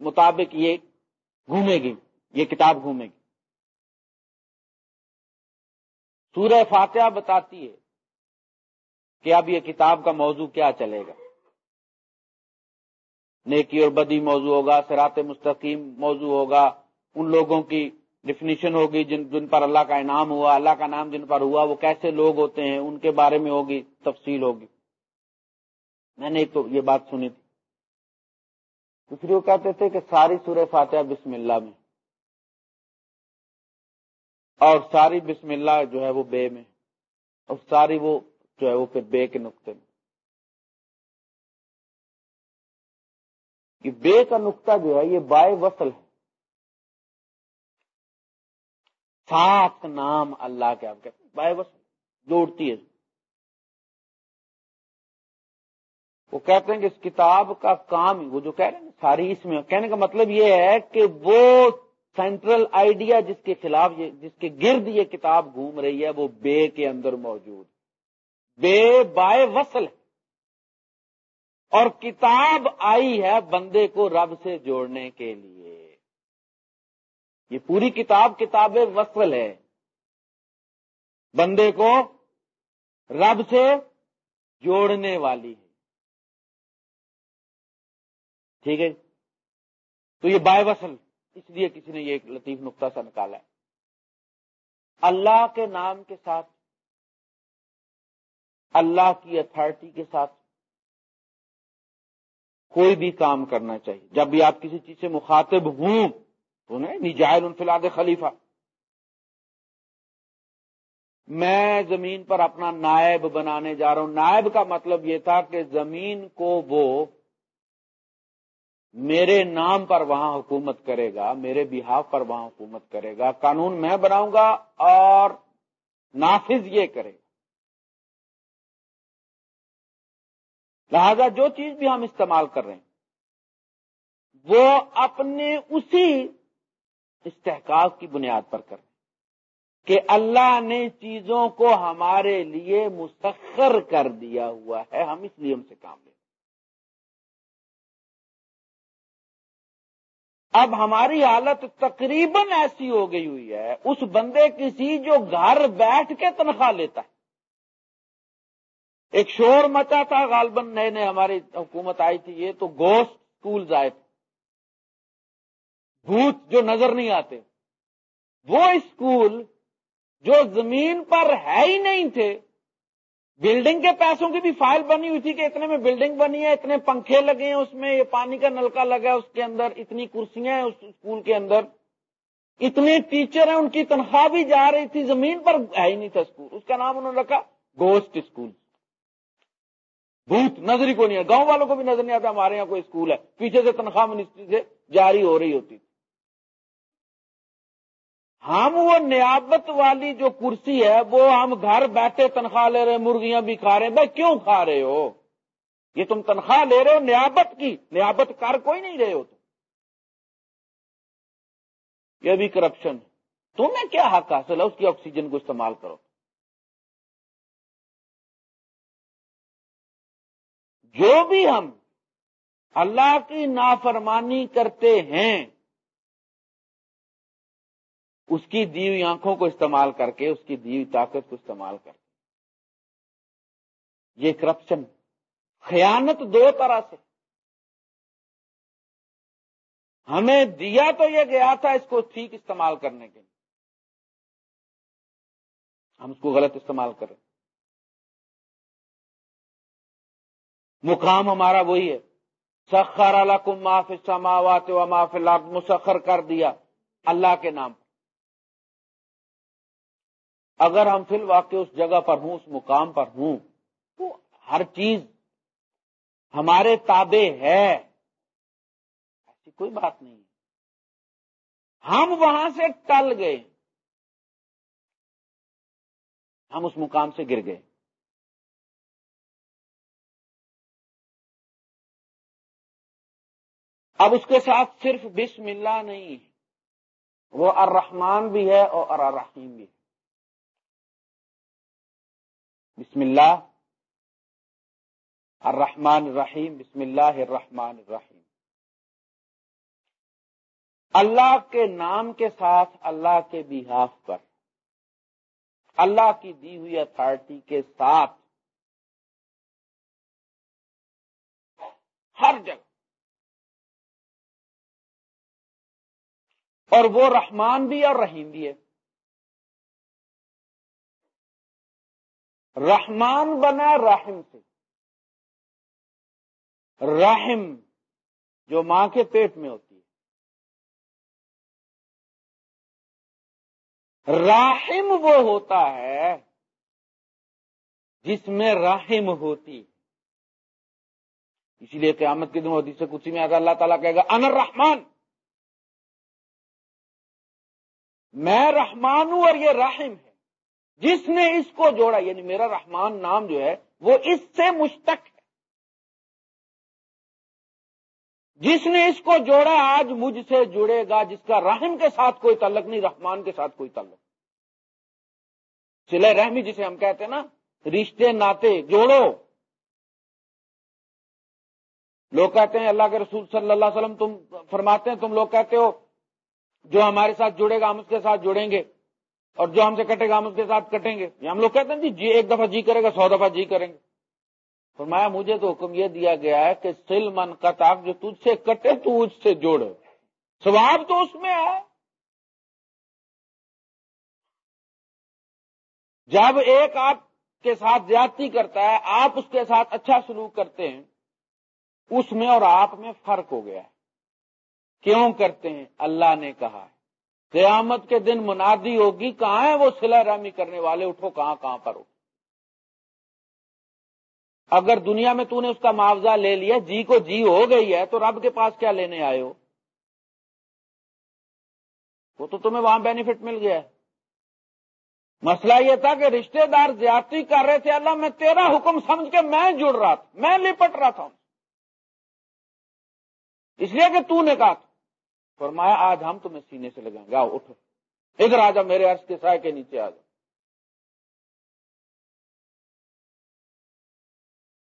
مطابق یہ گھومے گی، یہ کتاب گھومے گی۔ سورہ فاتحہ بتاتی ہے کہ اب یہ کتاب کا موضوع کیا چلے گا۔ نیکی اور بدی موضوع ہوگا سرات مستقیم موضوع ہوگا، ان لوگوں کی ڈیفینیشن ہوگی جن جن پر اللہ کا انعام ہوا، اللہ کا نام جن پر ہوا، وہ کیسے لوگ ہوتے ہیں، ان کے بارے میں ہوگی، تفصیل ہوگی۔ میں نے تو یہ بات سنی تھی۔ دوسری وہ کہتے تھے کہ ساری سورہ فاتحہ بسم اللہ میں۔ اور ساری بسم اللہ جو ہے وہ بے میں۔ اور ساری وہ جو ہے وہ پھر بے کے نقطے میں۔ بے کا نقطہ جو ہے یہ بائے وصل ہے۔ سات نام اللہ کے آپ کہتے بائے بس جوڑتی ہے۔ وہ کہتے ہیں کہ اس کتاب کا کام وہ جو کہہ رہے ہیں ساری اس میں کہنے کا مطلب یہ ہے کہ وہ سینٹرل آئیڈیا جس کے خلاف یہ جس کے گرد یہ کتاب گھوم رہی ہے وہ بے کے اندر موجود بے بائے وصل اور کتاب آئی ہے بندے کو رب سے جوڑنے کے لیے۔ یہ پوری کتاب کتاب وصل ہے۔ بندے کو رب سے جوڑنے والی ہے۔ ٹھیک ہے؟ تو یہ بائے وصل، اس لیے کسی نے یہ ایک لطیف نقطہ سا نکالا ہے۔ اللہ کے نام کے ساتھ، اللہ کی اتارٹی کے ساتھ کوئی بھی کام کرنا چاہیے۔ جب بھی آپ کسی چیز سے مخاطب ہوں نجائل انفلاد خلیفہ۔ میں زمین پر اپنا نائب بنانے جا رہا ہوں۔ نائب کا مطلب یہ تھا کہ زمین کو وہ میرے نام پر وہاں حکومت کرے گا، میرے بہاف پر وہاں حکومت کرے گا۔ قانون میں بناؤں گا اور نافذ یہ کرے گا۔ لہذا جو چیز بھی ہم استعمال کر رہے ہیں، وہ اپنے اسی استحقاق کی بنیاد پر کریں کہ اللہ نے چیزوں کو ہمارے لیے مسخر کر دیا ہوا ہے، ہم اس لیے ہم سے کام لیں اب ہماری حالت تقریباً ایسی ہو گئی ہوئی ہے، اس بندے کسی جو گھر بیٹھ کے تنخواہ لیتا ہے۔ ایک شور مچا تھا، غالباً نئے نئے ہماری حکومت آئی تھی یہ تو گوشت اسکول آئے تھے۔ بھوت جو نظر نہیں آتے۔ وہ اسکول جو زمین پر ہے ہی نہیں تھے۔ بلڈنگ کے پیسوں کی بھی فائل بنی ہوئی تھی کہ اتنے میں بلڈنگ بنی ہے، اتنے پنکھے لگے ہیں اس میں، یہ پانی کا نلکا لگا ہے اس کے اندر، اتنی کرسیاں ہیں اس اسکول کے اندر۔ اتنے ٹیچر ہیں، ان کی تنخواہ بھی جا رہی تھی، زمین پر ہے ہی نہیں تھا اسکول۔ اس کا نام انہوں نے رکھا گوسٹ اسکول۔ بھوت نظر ہی کو نہیں ہے، گاؤں والوں کو بھی نظر نہیں آتا، ہمارے یہاں کوئی اسکول ہے۔ پیچھے سے تنخواہ منسٹری سے جاری ہو رہی ہوتی۔ تھی ہم وہ نیابت والی جو کرسی ہے، وہ ہم گھر بیٹھے تنخواہ لے رہے مرغیاں بھی کھا رہے ہیں۔ بھائی، کیوں کھا رہے ہو؟ یہ تم تنخواہ لے رہے ہو نیابت کی۔ نیابت کر کوئی نہیں رہے ہو تم۔ یہ بھی کرپشن تمہیں کیا حق حاصل ہے؟ اس کی آکسیجن کو استعمال کرو۔ جو بھی ہم اللہ کی نافرمانی کرتے ہیں اس کی دی ہوئی آنکھوں کو استعمال کر کے، اس کی دی ہوئی طاقت کو استعمال کر کے۔ یہ کرپشن خیانت دو طرح سے۔ ہمیں دیا تو یہ گیا تھا اس کو ٹھیک استعمال کرنے کے لیے۔ ہم اس کو غلط استعمال کریں مقام ہمارا وہی ہے۔ سخر الکم معاف سماوات و معاف مسخر کر دیا۔ اللہ کے نام اگر ہم فی الواقع اس جگہ پر ہوں، اس مقام پر ہوں، تو ہر چیز ہمارے تابع ہے۔ ایسی کوئی بات نہیں۔ ہم وہاں سے ٹل گئے۔ ہم اس مقام سے گر گئے۔ اب اس کے ساتھ صرف بسم اللہ نہیں ہے وہ الرحمن بھی ہے اور الرحیم بھی ہے۔ بسم اللہ الرحمن الرحیم، بسم اللہ الرحمن الرحیم۔ اللہ کے نام کے ساتھ اللہ کے بحاف پر، اللہ کی دی ہوئی اتارٹی کے ساتھ ہر جگہ۔ اور وہ رحمان بھی اور رحیم بھی ہے۔ رحمان بنا رحم سے۔ رحم جو ماں کے پیٹ میں ہوتی ہے۔ راہم وہ ہوتا ہے جس میں رحم ہوتی اسی لیے قیامت کے دن ہوتی سے کچھ میں اگر اللہ تعالیٰ کہے گا انر رحمان میں رحمان ہوں اور یہ رحم ہے۔ جس نے اس کو جوڑا یعنی میرا رحمان نام جو ہے، وہ اس سے مشتق ہے۔ جس نے اس کو جوڑا، آج مجھ سے جڑے گا، جس کا رحم کے ساتھ کوئی تعلق نہیں، رحمان کے ساتھ کوئی تعلق۔ سلے رحمی جسے ہم کہتے ہیں نا، رشتے، ناطے، جوڑو۔ لوگ کہتے ہیں، اللہ کے رسول صلی اللہ علیہ وسلم تم فرماتے ہیں، تم لوگ کہتے ہو، جو ہمارے ساتھ جڑے گا، ہم اس کے ساتھ جڑیں گے۔ اور جو ہم سے کٹے گا، ہم اس کے ساتھ کٹیں گے۔ ہم لوگ کہتے ہیں جی جی ایک دفعہ جی کرے گا، سو دفعہ جی کریں گے۔ فرمایا، مجھے تو حکم یہ دیا گیا ہے کہ سل من کتاب جو تجھ سے کٹے، تو اس سے جوڑ۔ سواب تو اس میں ہے۔ جب ایک آپ کے ساتھ زیادتی کرتا ہے، آپ اس کے ساتھ اچھا سلوک کرتے ہیں، اس میں اور آپ میں فرق ہو گیا ہے۔ کیوں کرتے ہیں؟ اللہ نے کہا۔ ہے قیامت کے دن منادی ہوگی، کہاں ہے وہ سلا رحمی کرنے والے؟ اٹھو، کہاں کہاں پر ہو؟ اگر دنیا میں تو نے اس کا معاوضہ لے لیا جی کو جی ہو گئی ہے، تو رب کے پاس کیا لینے آئے ہو؟ وہ تو تمہیں وہاں بینیفٹ مل گیا ہے۔ مسئلہ یہ تھا کہ رشتہ دار زیادتی کر رہے تھے، اللہ میں تیرا حکم سمجھ کے میں جڑ رہا تھا، میں لپٹ رہا تھا۔ اس لیے کہ تو نے کہا تھا۔ فرمایا، آج ہم تمہیں سینے سے لگائیں گے۔ آؤ، اٹھو۔ ادھر آ میرے عرض کے سائے کے نیچے آ جاؤ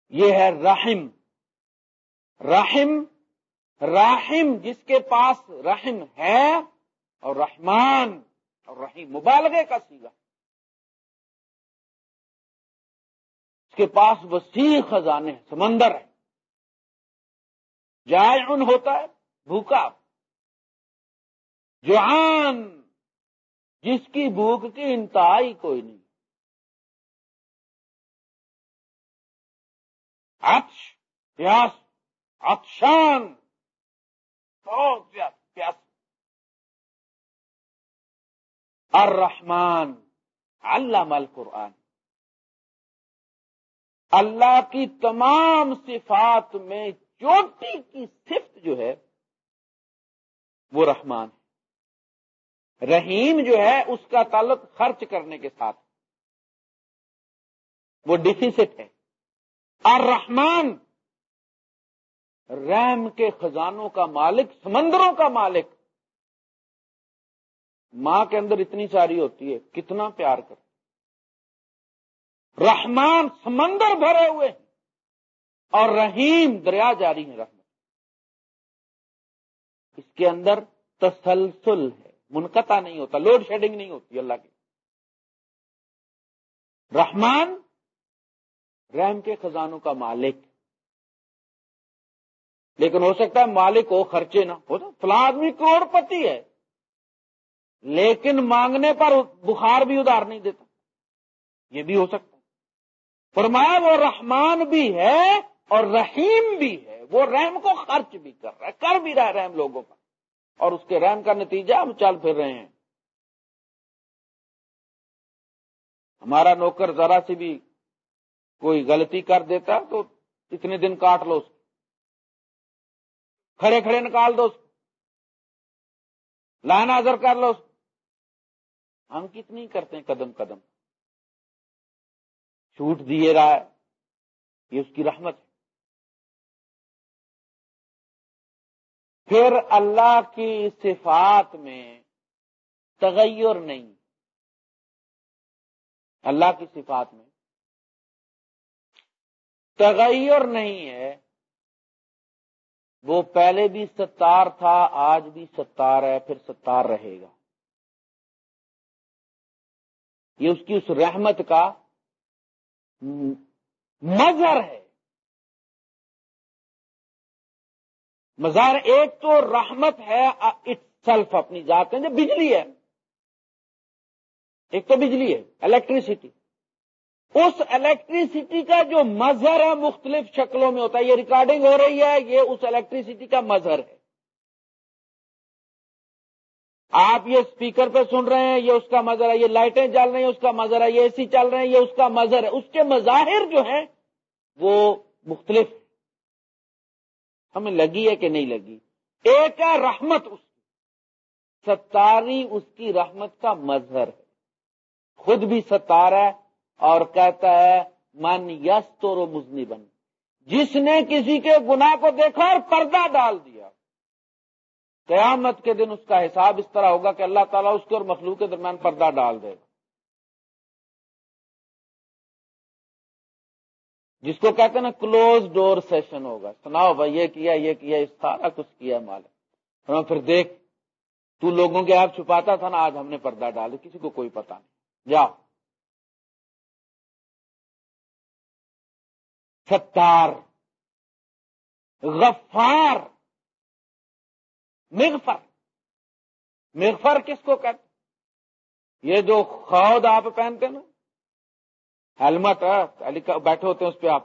یہ ہے رحم۔ رحم رحم جس کے پاس رحم ہے، اور رحمان، اور رحیم مبالغے کا سیگا۔ اس کے پاس وسیع خزانے سمندر ہے جائے ان ہوتا ہے، بھوکا۔ جوان جس کی بھوک کی انتہائی کوئی نہیں۔ اچھ پیاس اکشان بہت پیاس۔ الرحمن، علم القرآن۔ اللہ کی تمام صفات میں چوٹی کی صفت جو ہے، وہ رحمان ہے۔ رحیم جو ہے اس کا تعلق خرچ کرنے کے ساتھ۔ وہ ڈیفیسٹ ہے۔ اور رحمان رحم کے خزانوں کا مالک، سمندروں کا مالک۔ ماں کے اندر اتنی ساری ہوتی ہے، کتنا پیار کر رحمان سمندر بھرے ہوئے ہیں اور رحیم دریا جاری ہے رحمت۔ اس کے اندر تسلسل ہے۔ منقطع نہیں ہوتا لوڈ شیڈنگ نہیں ہوتی اللہ کی۔ رحمان رحم کے خزانوں کا مالک۔ لیکن ہو سکتا ہے مالک ہو، خرچے نہ، ہو فلاں آدمی کروڑ پتی ہے۔ لیکن مانگنے پر بخار بھی ادار نہیں دیتا۔ یہ بھی ہو سکتا فرمایا وہ رحمان بھی ہے اور رحیم بھی ہے۔ وہ رحم کو خرچ بھی کر رہا ہے، کر بھی رہا ہے رحم لوگوں کا۔ اور اس کے رحم کا نتیجہ ہم چل پھر رہے ہیں۔ ہمارا نوکر ذرا سی بھی کوئی غلطی کر دیتا تو اتنے دن کاٹ لو اس کھڑے کھڑے نکال دو اس لائن آزر کر لو اس۔ ہم کتنی کرتے ہیں قدم قدم۔ چھوٹ دیے رہا ہے۔ یہ اس کی رحمت پھر اللہ کی صفات میں تغیر نہیں۔ اللہ کی صفات میں۔ تغیر نہیں ہے۔ وہ پہلے بھی ستار تھا، آج بھی ستار ہے، پھر ستار رہے گا۔ یہ اس کی اس رحمت کا مظہر ہے۔ مزار ایک تو رحمت ہے سیلف اپنی ذات میں جو بجلی ہے۔ ایک تو بجلی ہے الیکٹریسٹی اس الیکٹریسٹی کا جو مظہر ہے، مختلف شکلوں میں ہوتا ہے۔ یہ ریکارڈنگ ہو رہی ہے، یہ اس الیکٹریسٹی کا مظہر ہے۔ آپ یہ اسپیکر پہ سن رہے ہیں، یہ اس کا مظہر ہے، یہ لائٹیں چل رہی ہیں، اس کا مظہر ہے، یہ اے سی چل رہے ہیں، یہ اس کا مظہر ہے۔ اس کے مظاہر جو ہیں، وہ مختلف ہمیں لگی ہے کہ نہیں لگی۔ ایک ہے رحمت اس کی۔ ستاری اس کی رحمت کا مظہر ہے۔ خود بھی ستار ہے اور کہتا ہے، من یس تو مزنی بن جس نے کسی کے گناہ کو دیکھا اور پردہ ڈال دیا۔ قیامت کے دن اس کا حساب اس طرح ہوگا کہ اللہ تعالیٰ اس کے اور مخلوق کے درمیان پردہ ڈال دے گا۔ جس کو کہتے ہیں نا کلوز ڈور سیشن ہوگا۔ سناؤ بھائی، یہ کیا یہ کیا اس سارا کچھ کیا مال پھر دیکھ۔ تو لوگوں کے آپ چھپاتا تھا نا، آج ہم نے پردہ ڈالے کسی کو کوئی پتا نہیں۔ جا ستار۔ غفار۔ مغفر۔ مغفر کس کو کہتے یہ جو خود آپ پہنتے نا ہیلمٹ ہاں، بیٹھے ہوتے ہیں اس پہ آپ،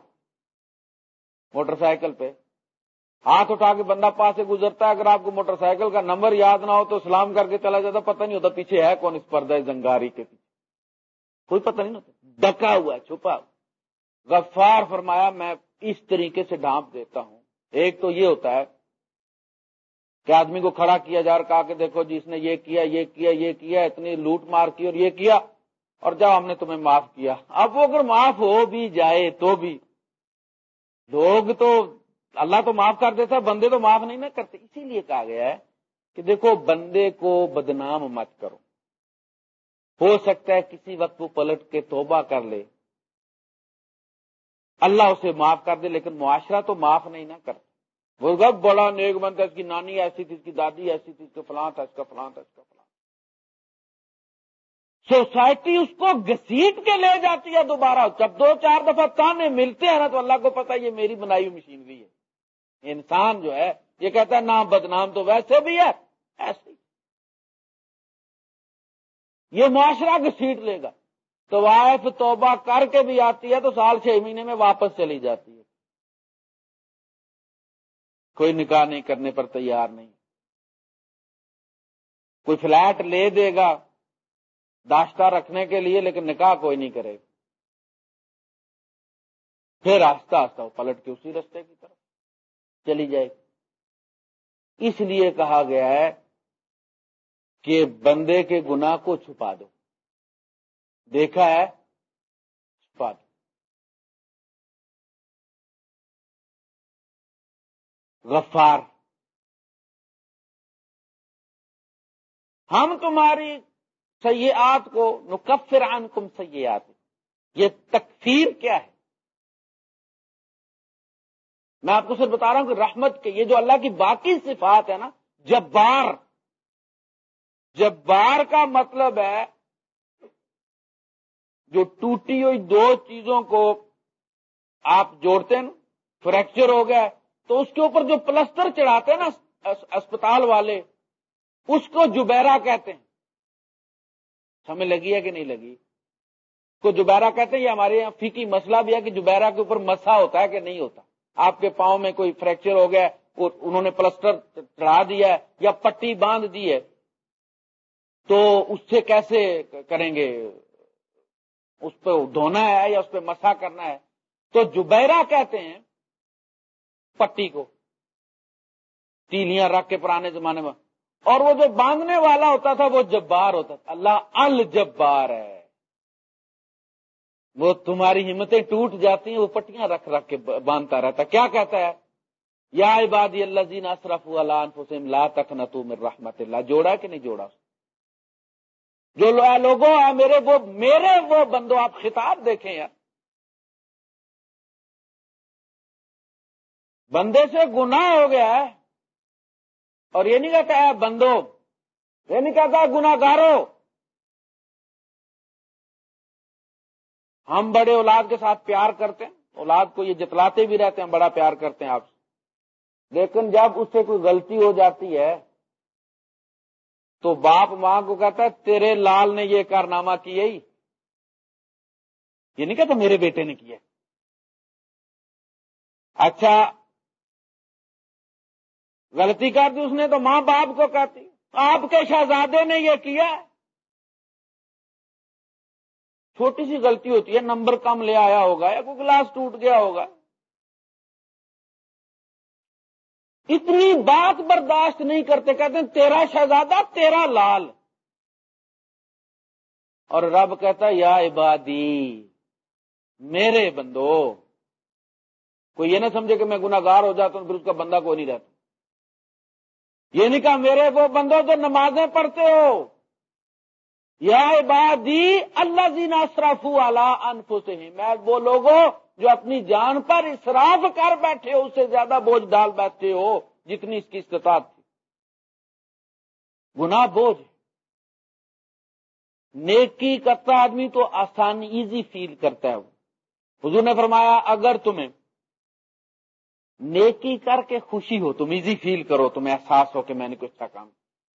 موٹر سائیکل پہ۔ ہاتھ اٹھا کے بندہ پاس سے گزرتا ہے، اگر آپ کو موٹر سائیکل کا نمبر یاد نہ ہو تو سلام کر کے چلا جاتا، پتہ نہیں ہوتا پیچھے ہے کون اس پردہ زنگاری کے پیچھے۔ کوئی پتہ نہیں ہوتا۔ ڈکا ہوا ہے، چھپا غفار فرمایا، میں اس طریقے سے ڈھانپ دیتا ہوں۔ ایک تو یہ ہوتا ہے کہ آدمی کو کھڑا کیا جا رہا، کہا کہ دیکھو جی اس نے یہ کیا یہ کیا یہ کیا، اتنی لوٹ مار کی اور یہ کیا۔ اور جب ہم نے تمہیں معاف کیا، اب وہ اگر معاف ہو بھی جائے تو بھی۔ لوگ تو اللہ تو معاف کر دیتا ہے بندے تو معاف نہیں نہ کرتے۔ اسی لیے کہا گیا ہے کہ دیکھو، بندے کو بدنام مت کرو۔ ہو سکتا ہے کسی وقت وہ پلٹ کے توبہ کر لے۔ اللہ اسے معاف کر دے، لیکن معاشرہ تو معاف نہیں نہ کرتا۔ وہ بڑا نیک بنتا اس کی نانی ایسی تھی، اس کی دادی ایسی تھی، اس کا فلاں تھا، اس کا فلاں تھا، اس کا سوسائٹی اس کو گسیٹ کے لے جاتی ہے دوبارہ۔ جب دو چار دفعہ تانے ملتے ہیں نا تو اللہ کو پتا یہ میری بنائی ہوئی مشینری ہے۔ انسان جو ہے، یہ کہتا ہے، نام بدنام تو ویسے بھی ہے، ایسے یہ معاشرہ گسیٹ لے گا۔ تو وائف توبہ کر کے بھی آتی ہے تو سال چھ مہینے میں واپس چلی جاتی ہے۔ کوئی نکاح نہیں کرنے پر تیار نہیں۔ کوئی فلیٹ لے دے گا۔ داشتہ رکھنے کے لیے، لیکن نکاح کوئی نہیں کرے گا۔ پھر آہستہ آہستہ پلٹ کے اسی رستے کی طرف چلی جائے گی۔ اس لیے کہا گیا ہے کہ بندے کے گناہ کو چھپا دو۔ دیکھا ہے، چھپا دو۔ غفار۔ ہم تمہاری سیاحت کو نکفر عنکم سیاحت یہ تکفیر کیا ہے؟ میں آپ کو صرف بتا رہا ہوں کہ رحمت کے یہ جو اللہ کی باقی صفات ہے نا، جبار۔ جبار کا مطلب ہے جو ٹوٹی ہوئی دو چیزوں کو آپ جوڑتے ہیں فریکچر ہو گیا تو اس کے اوپر جو پلستر چڑھاتے ہیں نا اسپتال والے، اس کو جبیرا کہتے ہیں۔ ہمیں لگی ہے کہ نہیں لگی؟ کو جبیرا کہتے ہیں یہ ہمارے یہاں فیکی مسئلہ بھی ہے کہ جبیرا کے اوپر مسا ہوتا ہے کہ نہیں ہوتا؟ آپ کے پاؤں میں کوئی فریکچر ہو گیا انہوں نے پلسٹر چڑھا دیا ہے یا پٹی باندھ دی ہے، تو اس سے کیسے کریں گے؟ اس پہ دھونا ہے یا اس پہ مسا کرنا ہے؟ تو جبیرا کہتے ہیں پٹی کو، تیلیاں رکھ کے پرانے زمانے میں۔ اور وہ جو باندھنے والا ہوتا تھا وہ جبار ہوتا تھا۔ اللہ الجبار ہے۔ وہ تمہاری ہمتیں ٹوٹ جاتی ہیں، وہ پٹیاں رکھ رکھ کے باندھتا رہتا۔ کیا کہتا ہے؟ یا عبادی اللہ جین اشرف اللہ لا تک نہ رحمت اللہ۔ جوڑا کہ نہیں جوڑا؟ جو لوگوں میرے وہ میرے وہ بندو، آپ خطاب دیکھیں یار۔ بندے سے گناہ ہو گیا ہے۔ اور یہ نہیں کہتا ہے بندو، یہ نہیں کہتا گناگارو ہم بڑے اولاد کے ساتھ پیار کرتے ہیں، اولاد کو یہ جتلاتے بھی رہتے ہیں، بڑا پیار کرتے ہیں آپ سے۔ لیکن جب اس سے کوئی غلطی ہو جاتی ہے، تو باپ ماں کو کہتا ہے، تیرے لال نے یہ کارنامہ کیا ہی۔ یہ نہیں کہتا میرے بیٹے نے کیا۔ اچھا غلطی کر دی اس نے تو ماں باپ کو کہتی آپ کے شہزادے نے یہ کیا۔ چھوٹی سی غلطی ہوتی ہے، نمبر کم لے آیا ہوگا یا کوئی گلاس ٹوٹ گیا ہوگا۔ اتنی بات برداشت نہیں کرتے، کہتے ہیں تیرا شہزادہ تیرا لال۔ اور رب کہتا یا عبادی، میرے بندو، کوئی یہ نہ سمجھے کہ میں گناگار ہو جاتا ہوں، پھر اس کا بندہ کوئی نہیں رہتا؟ یہ نہیں کہا میرے وہ بندوں تو نمازیں پڑھتے ہو، یا عبادی اللہ جی اصراف والا سے میں وہ لوگوں جو اپنی جان پر اصراف کر بیٹھے ہو، اس سے زیادہ بوجھ ڈال بیٹھے ہو جتنی اس کی استطاعت تھی۔ گنا بوجھ نیکی کرتا آدمی تو آسانی ایزی فیل کرتا ہے۔ وہ حضور نے فرمایا، اگر تمہیں نیکی کر کے خوشی ہو، تم ایزی فیل کرو تمہیں احساس ہو کہ میں نے کچھ اچھا کام۔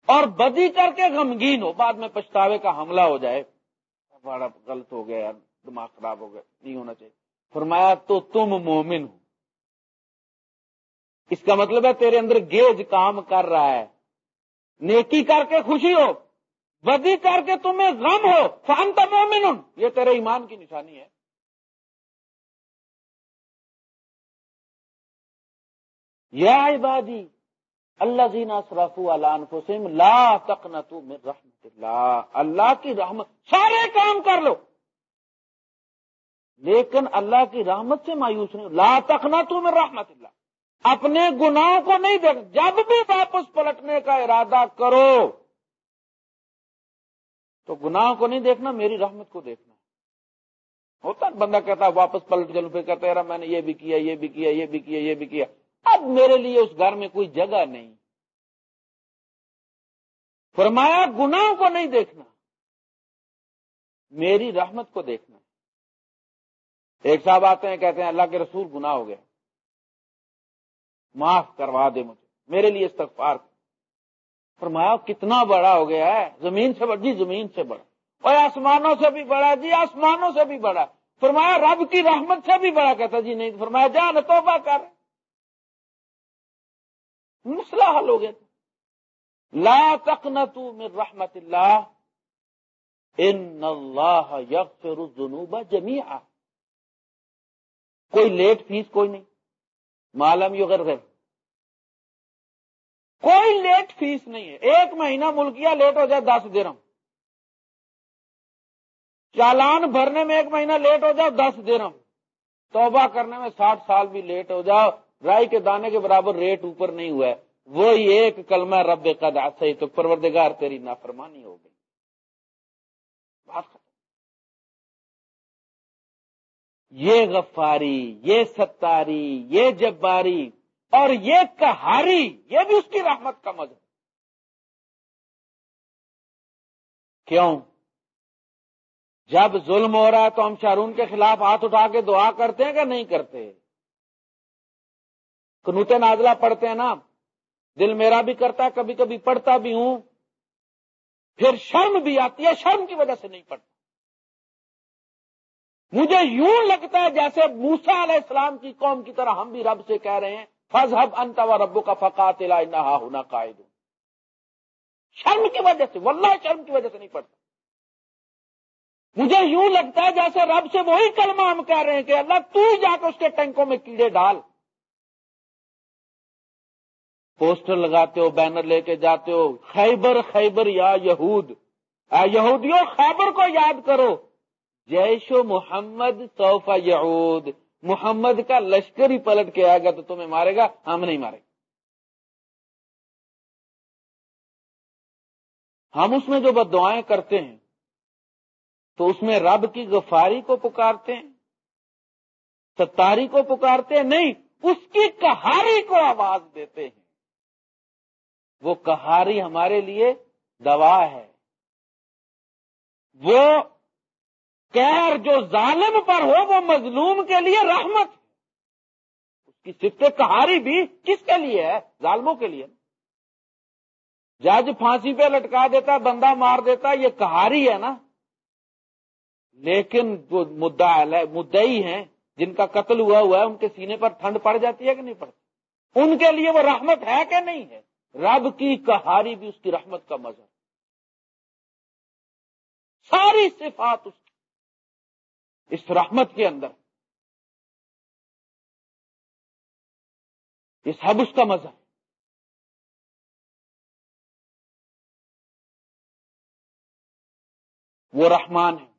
اور بدی کر کے غمگین ہو، بعد میں پچھتاوے کا حملہ ہو جائے۔ بڑا غلط ہو گیا، دماغ خراب ہو گیا، نہیں ہونا چاہیے۔ فرمایا، تو تم مومن ہو۔ اس کا مطلب ہے، تیرے اندر گیج کام کر رہا ہے۔ نیکی کر کے خوشی ہو، بدی کر کے تمہیں غم ہو فان تو مومن یہ تیرے ایمان کی نشانی ہے۔ یا عبادی اللہ زینا صرف اللہ لا تقنا من رحمت اللہ اللہ کی رحمت سارے کام کر لو۔ لیکن اللہ کی رحمت سے مایوس نہیں لا تقنا من رحمت اللہ۔ اپنے گناہوں کو نہیں دیکھ، جب بھی واپس پلٹنے کا ارادہ کرو۔ تو گناہوں کو نہیں دیکھنا، میری رحمت کو دیکھنا۔ ہوتا بندہ کہتا واپس پلٹ چلو پھر کہتا ہے میں نے یہ بھی کیا، یہ بھی کیا، یہ بھی کیا، یہ بھی کیا۔ اب میرے لیے اس گھر میں کوئی جگہ نہیں۔ فرمایا، گناہوں کو نہیں دیکھنا۔ میری رحمت کو دیکھنا۔ ایک صاحب آتے ہیں، کہتے ہیں، اللہ کے رسول گناہ ہو گیا معاف کروا دے مجھے۔ میرے لیے استغفار۔ فرمایا، کتنا بڑا ہو گیا ہے۔ زمین سے بڑا جی زمین سے بڑا۔ اور آسمانوں سے بھی بڑا جی آسمانوں سے بھی بڑا۔ فرمایا، رب کی رحمت سے بھی بڑا۔ کہتا جی نہیں۔ فرمایا، جان، توبہ کر۔ مسئلہ حل ہو گیا لا تقنطو من رحمت اللہ۔ ان اللہ یغفر الذنوب جميعا کوئی لیٹ فیس کوئی نہیں۔ معلوم یو غیر کوئی لیٹ فیس نہیں ہے۔ ایک مہینہ ملکیہ لیٹ ہو جائے دس درم۔ چالان بھرنے میں ایک مہینہ لیٹ ہو جاؤ دس درم۔ توبہ کرنے میں ساٹھ سال بھی لیٹ ہو جاؤ۔ رائی کے دانے کے برابر ریٹ اوپر نہیں ہوا ہے۔ وہی ایک کلمہ رب قد صحیح تو پروردگار تیری نافرمانی ہو گئی۔ بات یہ غفاری، یہ ستاری، یہ جباری اور یہ کہاری یہ بھی اس کی رحمت کا مذہب کیوں؟ جب ظلم ہو رہا ہے تو ہم شارون کے خلاف ہاتھ اٹھا کے دعا کرتے ہیں کہ نہیں کرتے؟ کنوتے نازلہ پڑھتے ہیں نا۔ دل میرا بھی کرتا ہے، کبھی کبھی پڑھتا بھی ہوں۔ پھر شرم بھی آتی ہے، شرم کی وجہ سے نہیں پڑھتا۔ مجھے یوں لگتا ہے جیسے موسا علیہ السلام کی قوم کی طرح ہم بھی رب سے کہہ رہے ہیں فضحب انت و ربو کا فقات ہونا قائد شرم کی وجہ سے، واللہ شرم کی وجہ سے نہیں پڑھتا۔ مجھے یوں لگتا ہے جیسے رب سے وہی کلمہ ہم کہہ رہے ہیں کہ اللہ تو ہی جا کے اس کے ٹینکوں میں کیڑے ڈال۔ پوسٹر لگاتے ہو، بینر لے کے جاتے ہو، خیبر خیبر یا یہود۔ یہودیوں، خیبر کو یاد کرو۔ جیش و محمد صوفہ یہود محمد کا لشکر ہی پلٹ کے آئے گا تو تمہیں مارے گا، ہم نہیں مارے گا۔ ہم اس میں جو بد دعائیں کرتے ہیں، تو اس میں رب کی غفاری کو پکارتے ہیں، ستاری کو پکارتے ہیں، نہیں، اس کی کہاری کو آواز دیتے ہیں۔ وہ کہاری ہمارے لیے دوا ہے۔ وہ کہر جو ظالم پر ہو، وہ مظلوم کے لیے رحمت۔ اس کی صفت کہاری بھی کس کے لیے ہے؟ ظالموں کے لیے۔ جج پھانسی پہ لٹکا دیتا، بندہ مار دیتا، یہ کہاری ہے نا۔ لیکن جو مدعا مدعی ہیں، جن کا قتل ہوا ہوا ہے، ان کے سینے پر ٹھنڈ پڑ جاتی ہے کہ نہیں پڑتی؟ ان کے لیے وہ رحمت ہے کہ نہیں ہے؟ رب کی کہاری بھی اس کی رحمت کا مظہر۔ ساری صفات اس اس رحمت کے اندر۔ یہ سب اس کا مزہ وہ رحمان ہے۔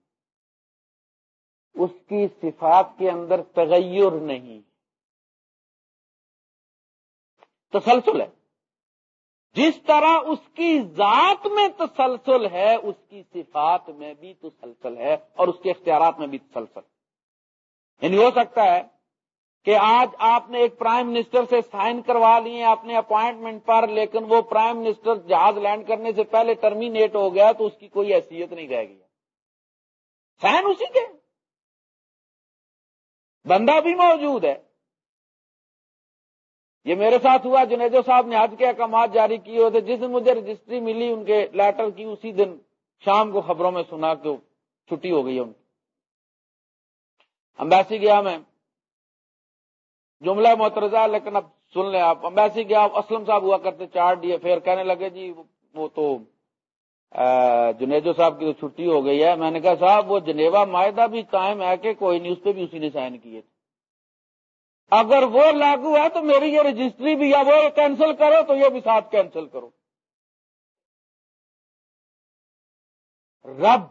اس کی صفات کے اندر تغیر نہیں۔ تسلسل ہے۔ جس طرح اس کی ذات میں تسلسل ہے، اس کی صفات میں بھی تسلسل ہے اور اس کے اختیارات میں بھی تسلسل یعنی ہو سکتا ہے کہ آج آپ نے ایک پرائم منسٹر سے سائن کروا لیے اپنے اپوائنٹمنٹ پر، لیکن وہ پرائم منسٹر جہاز لینڈ کرنے سے پہلے ٹرمینیٹ ہو گیا تو اس کی کوئی حیثیت نہیں رہ گئی۔ سائن اسی کے۔ بندہ بھی موجود ہے۔ یہ میرے ساتھ ہوا جنیجو صاحب نے حج کے احکامات جاری کیے ہوتے جس دن مجھے رجسٹری ملی، ان کے لیٹر کی اسی دن شام کو خبروں میں سنا کہ چھٹی ہو گئی ان کی۔ امبیسی گیا میں۔ جملہ محترزہ لیکن اب سن لیں آپ۔ امبیسی گیا اسلم صاحب ہوا کرتے، چار ڈی پھر کہنے لگے جی وہ تو جنیجو صاحب کی تو چھٹی ہو گئی ہے۔ میں نے کہا، صاحب، وہ جنیوا معاہدہ بھی قائم ہے کہ کوئی نہیں اس پہ بھی اسی نے سائن کیے تھے۔ اگر وہ لاگو ہے تو میری یہ رجسٹری بھی یا وہ کینسل کرو تو یہ بھی ساتھ کینسل کرو۔ رب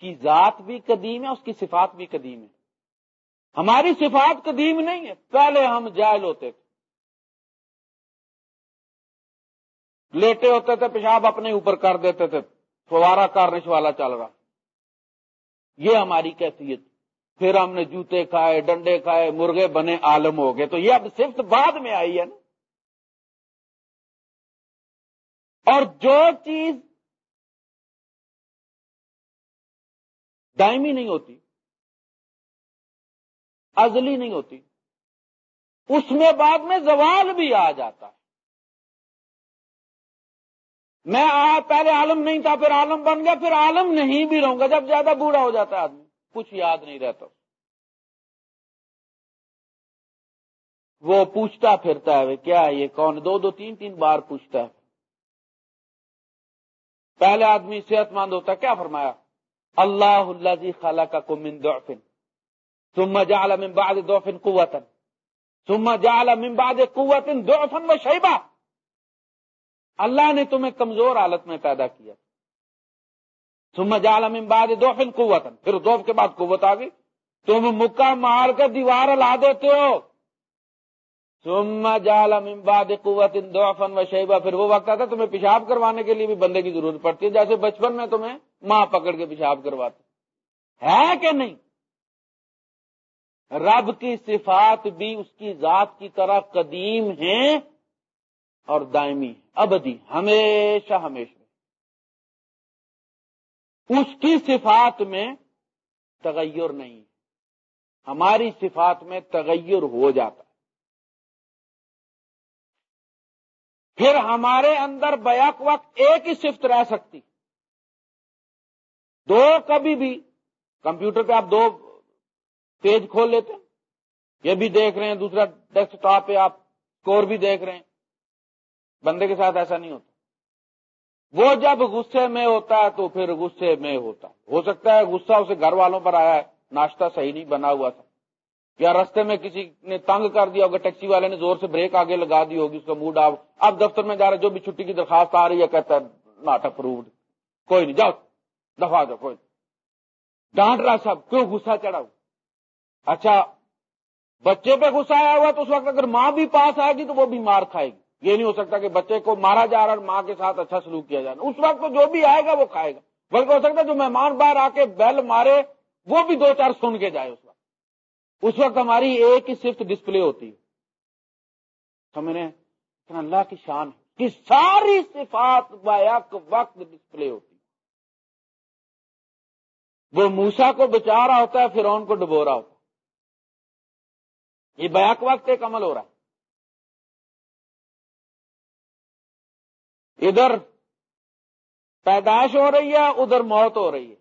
کی ذات بھی قدیم ہے، اس کی صفات بھی قدیم ہے ہماری صفات قدیم نہیں ہے پہلے ہم جائل ہوتے تھے۔ لیٹے ہوتے تھے، پیشاب اپنے اوپر کر دیتے تھے فوارا کارنش والا چل رہا۔ یہ ہماری کیفیت۔ پھر ہم نے جوتے کھائے، ڈنڈے کھائے، مرغے بنے، عالم ہو گئے۔ تو یہ اب صرف بعد میں آئی ہے نا۔ اور جو چیز دائمی نہیں ہوتی، ازلی نہیں ہوتی، اس میں بعد میں زوال بھی آ جاتا ہے۔ میں آ، پہلے عالم نہیں تھا، پھر عالم بن گیا، پھر عالم نہیں بھی رہوں گا۔ جب زیادہ بوڑھا ہو جاتا ہے آدمی۔ کچھ یاد نہیں رہتا۔ وہ پوچھتا پھرتا ہے، کیا ہے یہ کون؟ دو دو تین تین بار پوچھتا ہے۔ پہلے آدمی صحت مند ہوتا ہے کیا فرمایا؟ اللہ اللہ جی خالہ کا کو من دوفن ثم جعل من بعد دوفن قوتا ثم جعل من بعد قوت دوفن و شیبہ اللہ نے تمہیں کمزور حالت میں پیدا کیا۔ ثم جعل من بعد دوفن قوتا. پھر دوف کے بعد قوت آ گئی تم مکہ مار کر دیوار لا دیتے ہو. ثم جعل من بعد قوت ضعفا و شیبہ پھر وہ وقت آتا تمہیں پیشاب کروانے کے لیے بھی بندے کی ضرورت پڑتی ہے. جیسے بچپن میں تمہیں ماں پکڑ کے پیشاب کرواتے ہے کہ نہیں؟ رب کی صفات بھی اس کی ذات کی طرح قدیم ہیں اور دائمی ابدی، ہمیشہ ہمیشہ. اس کی صفات میں تغیر نہیں۔ ہماری صفات میں تغیر ہو جاتا۔ ہے پھر ہمارے اندر بیک وقت ایک ہی صفت رہ سکتی۔ دو کبھی بھی، کمپیوٹر پہ آپ دو پیج کھول لیتے ہیں یہ بھی دیکھ رہے ہیں، دوسرا ڈیسک ٹاپ پہ آپ اسکور بھی دیکھ رہے ہیں۔ بندے کے ساتھ ایسا نہیں ہوتا۔ وہ جب غصے میں ہوتا ہے تو پھر غصے میں ہوتا ہو سکتا ہے غصہ اسے گھر والوں پر آیا ہے، ناشتہ صحیح نہیں بنا ہوا تھا۔ یا رستے میں کسی نے تنگ کر دیا ہوگا، ٹیکسی والے نے زور سے بریک آگے لگا دی ہوگی، اس کا موڈ آپ اب دفتر میں جا رہے جو بھی چھٹی کی درخواست آ رہی ہے، کہتا ہے ناٹ اپروڈ کوئی نہیں، جاؤ، دفاع دو، کوئی ڈانٹ رہا سب کیوں غصہ چڑھا اچھا بچے پہ غصہ آیا ہوا تو اس وقت اگر ماں بھی پاس آئے گی تو وہ بھی مار کھائے گی۔ یہ نہیں ہو سکتا کہ بچے کو مارا جا رہا ہے ماں کے ساتھ اچھا سلوک کیا جانا اس وقت تو جو بھی آئے گا وہ کھائے گا۔ بلکہ ہو سکتا ہے جو مہمان باہر آ کے بیل مارے، وہ بھی دو چار سن کے جائے اس وقت۔ اس وقت ہماری ایک ہی صفت ڈسپلے ہوتی ہے۔ سمجھنے اللہ کی شان ہے کہ ساری صفات بیک وقت ڈسپلے ہوتی وہ موسا کو بچا رہا ہوتا ہے، پھر کو ڈبو رہا ہوتا ہے۔ یہ بیک وقت ایک عمل ہو رہا ہے۔ ادھر پیدائش ہو رہی ہے، ادھر موت ہو رہی ہے۔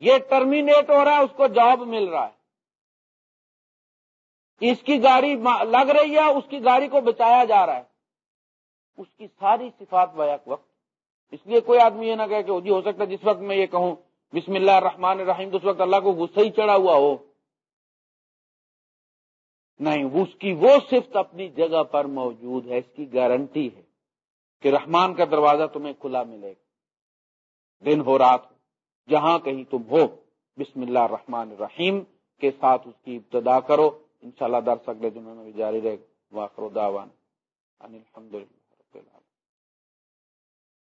یہ ٹرمینیٹ ہو رہا ہے، اس کو جاب مل رہا ہے۔ اس کی گاڑی لگ رہی ہے، اس کی گاڑی کو بچایا جا رہا ہے۔ اس کی ساری صفات بیک وقت۔ اس لیے کوئی آدمی یہ نہ کہے کہ جی ہو سکتا ہے، جس وقت میں یہ کہوں، بسم اللہ الرحمن الرحیم اس وقت اللہ کو غصہ ہی چڑھا ہوا ہو۔ نہیں اس کی وہ صفت اپنی جگہ پر موجود ہے، اس کی گارنٹی ہے۔ کہ رحمان کا دروازہ تمہیں کھلا ملے گا۔ دن ہو رات ہو، جہاں کہیں تم ہو، بسم اللہ الرحمن الرحیم کے ساتھ اس کی ابتدا کرو۔ انشاءاللہ درس اگلے دنوں میں بھی جاری رہے گا۔ واخر دعوان الحمد للہ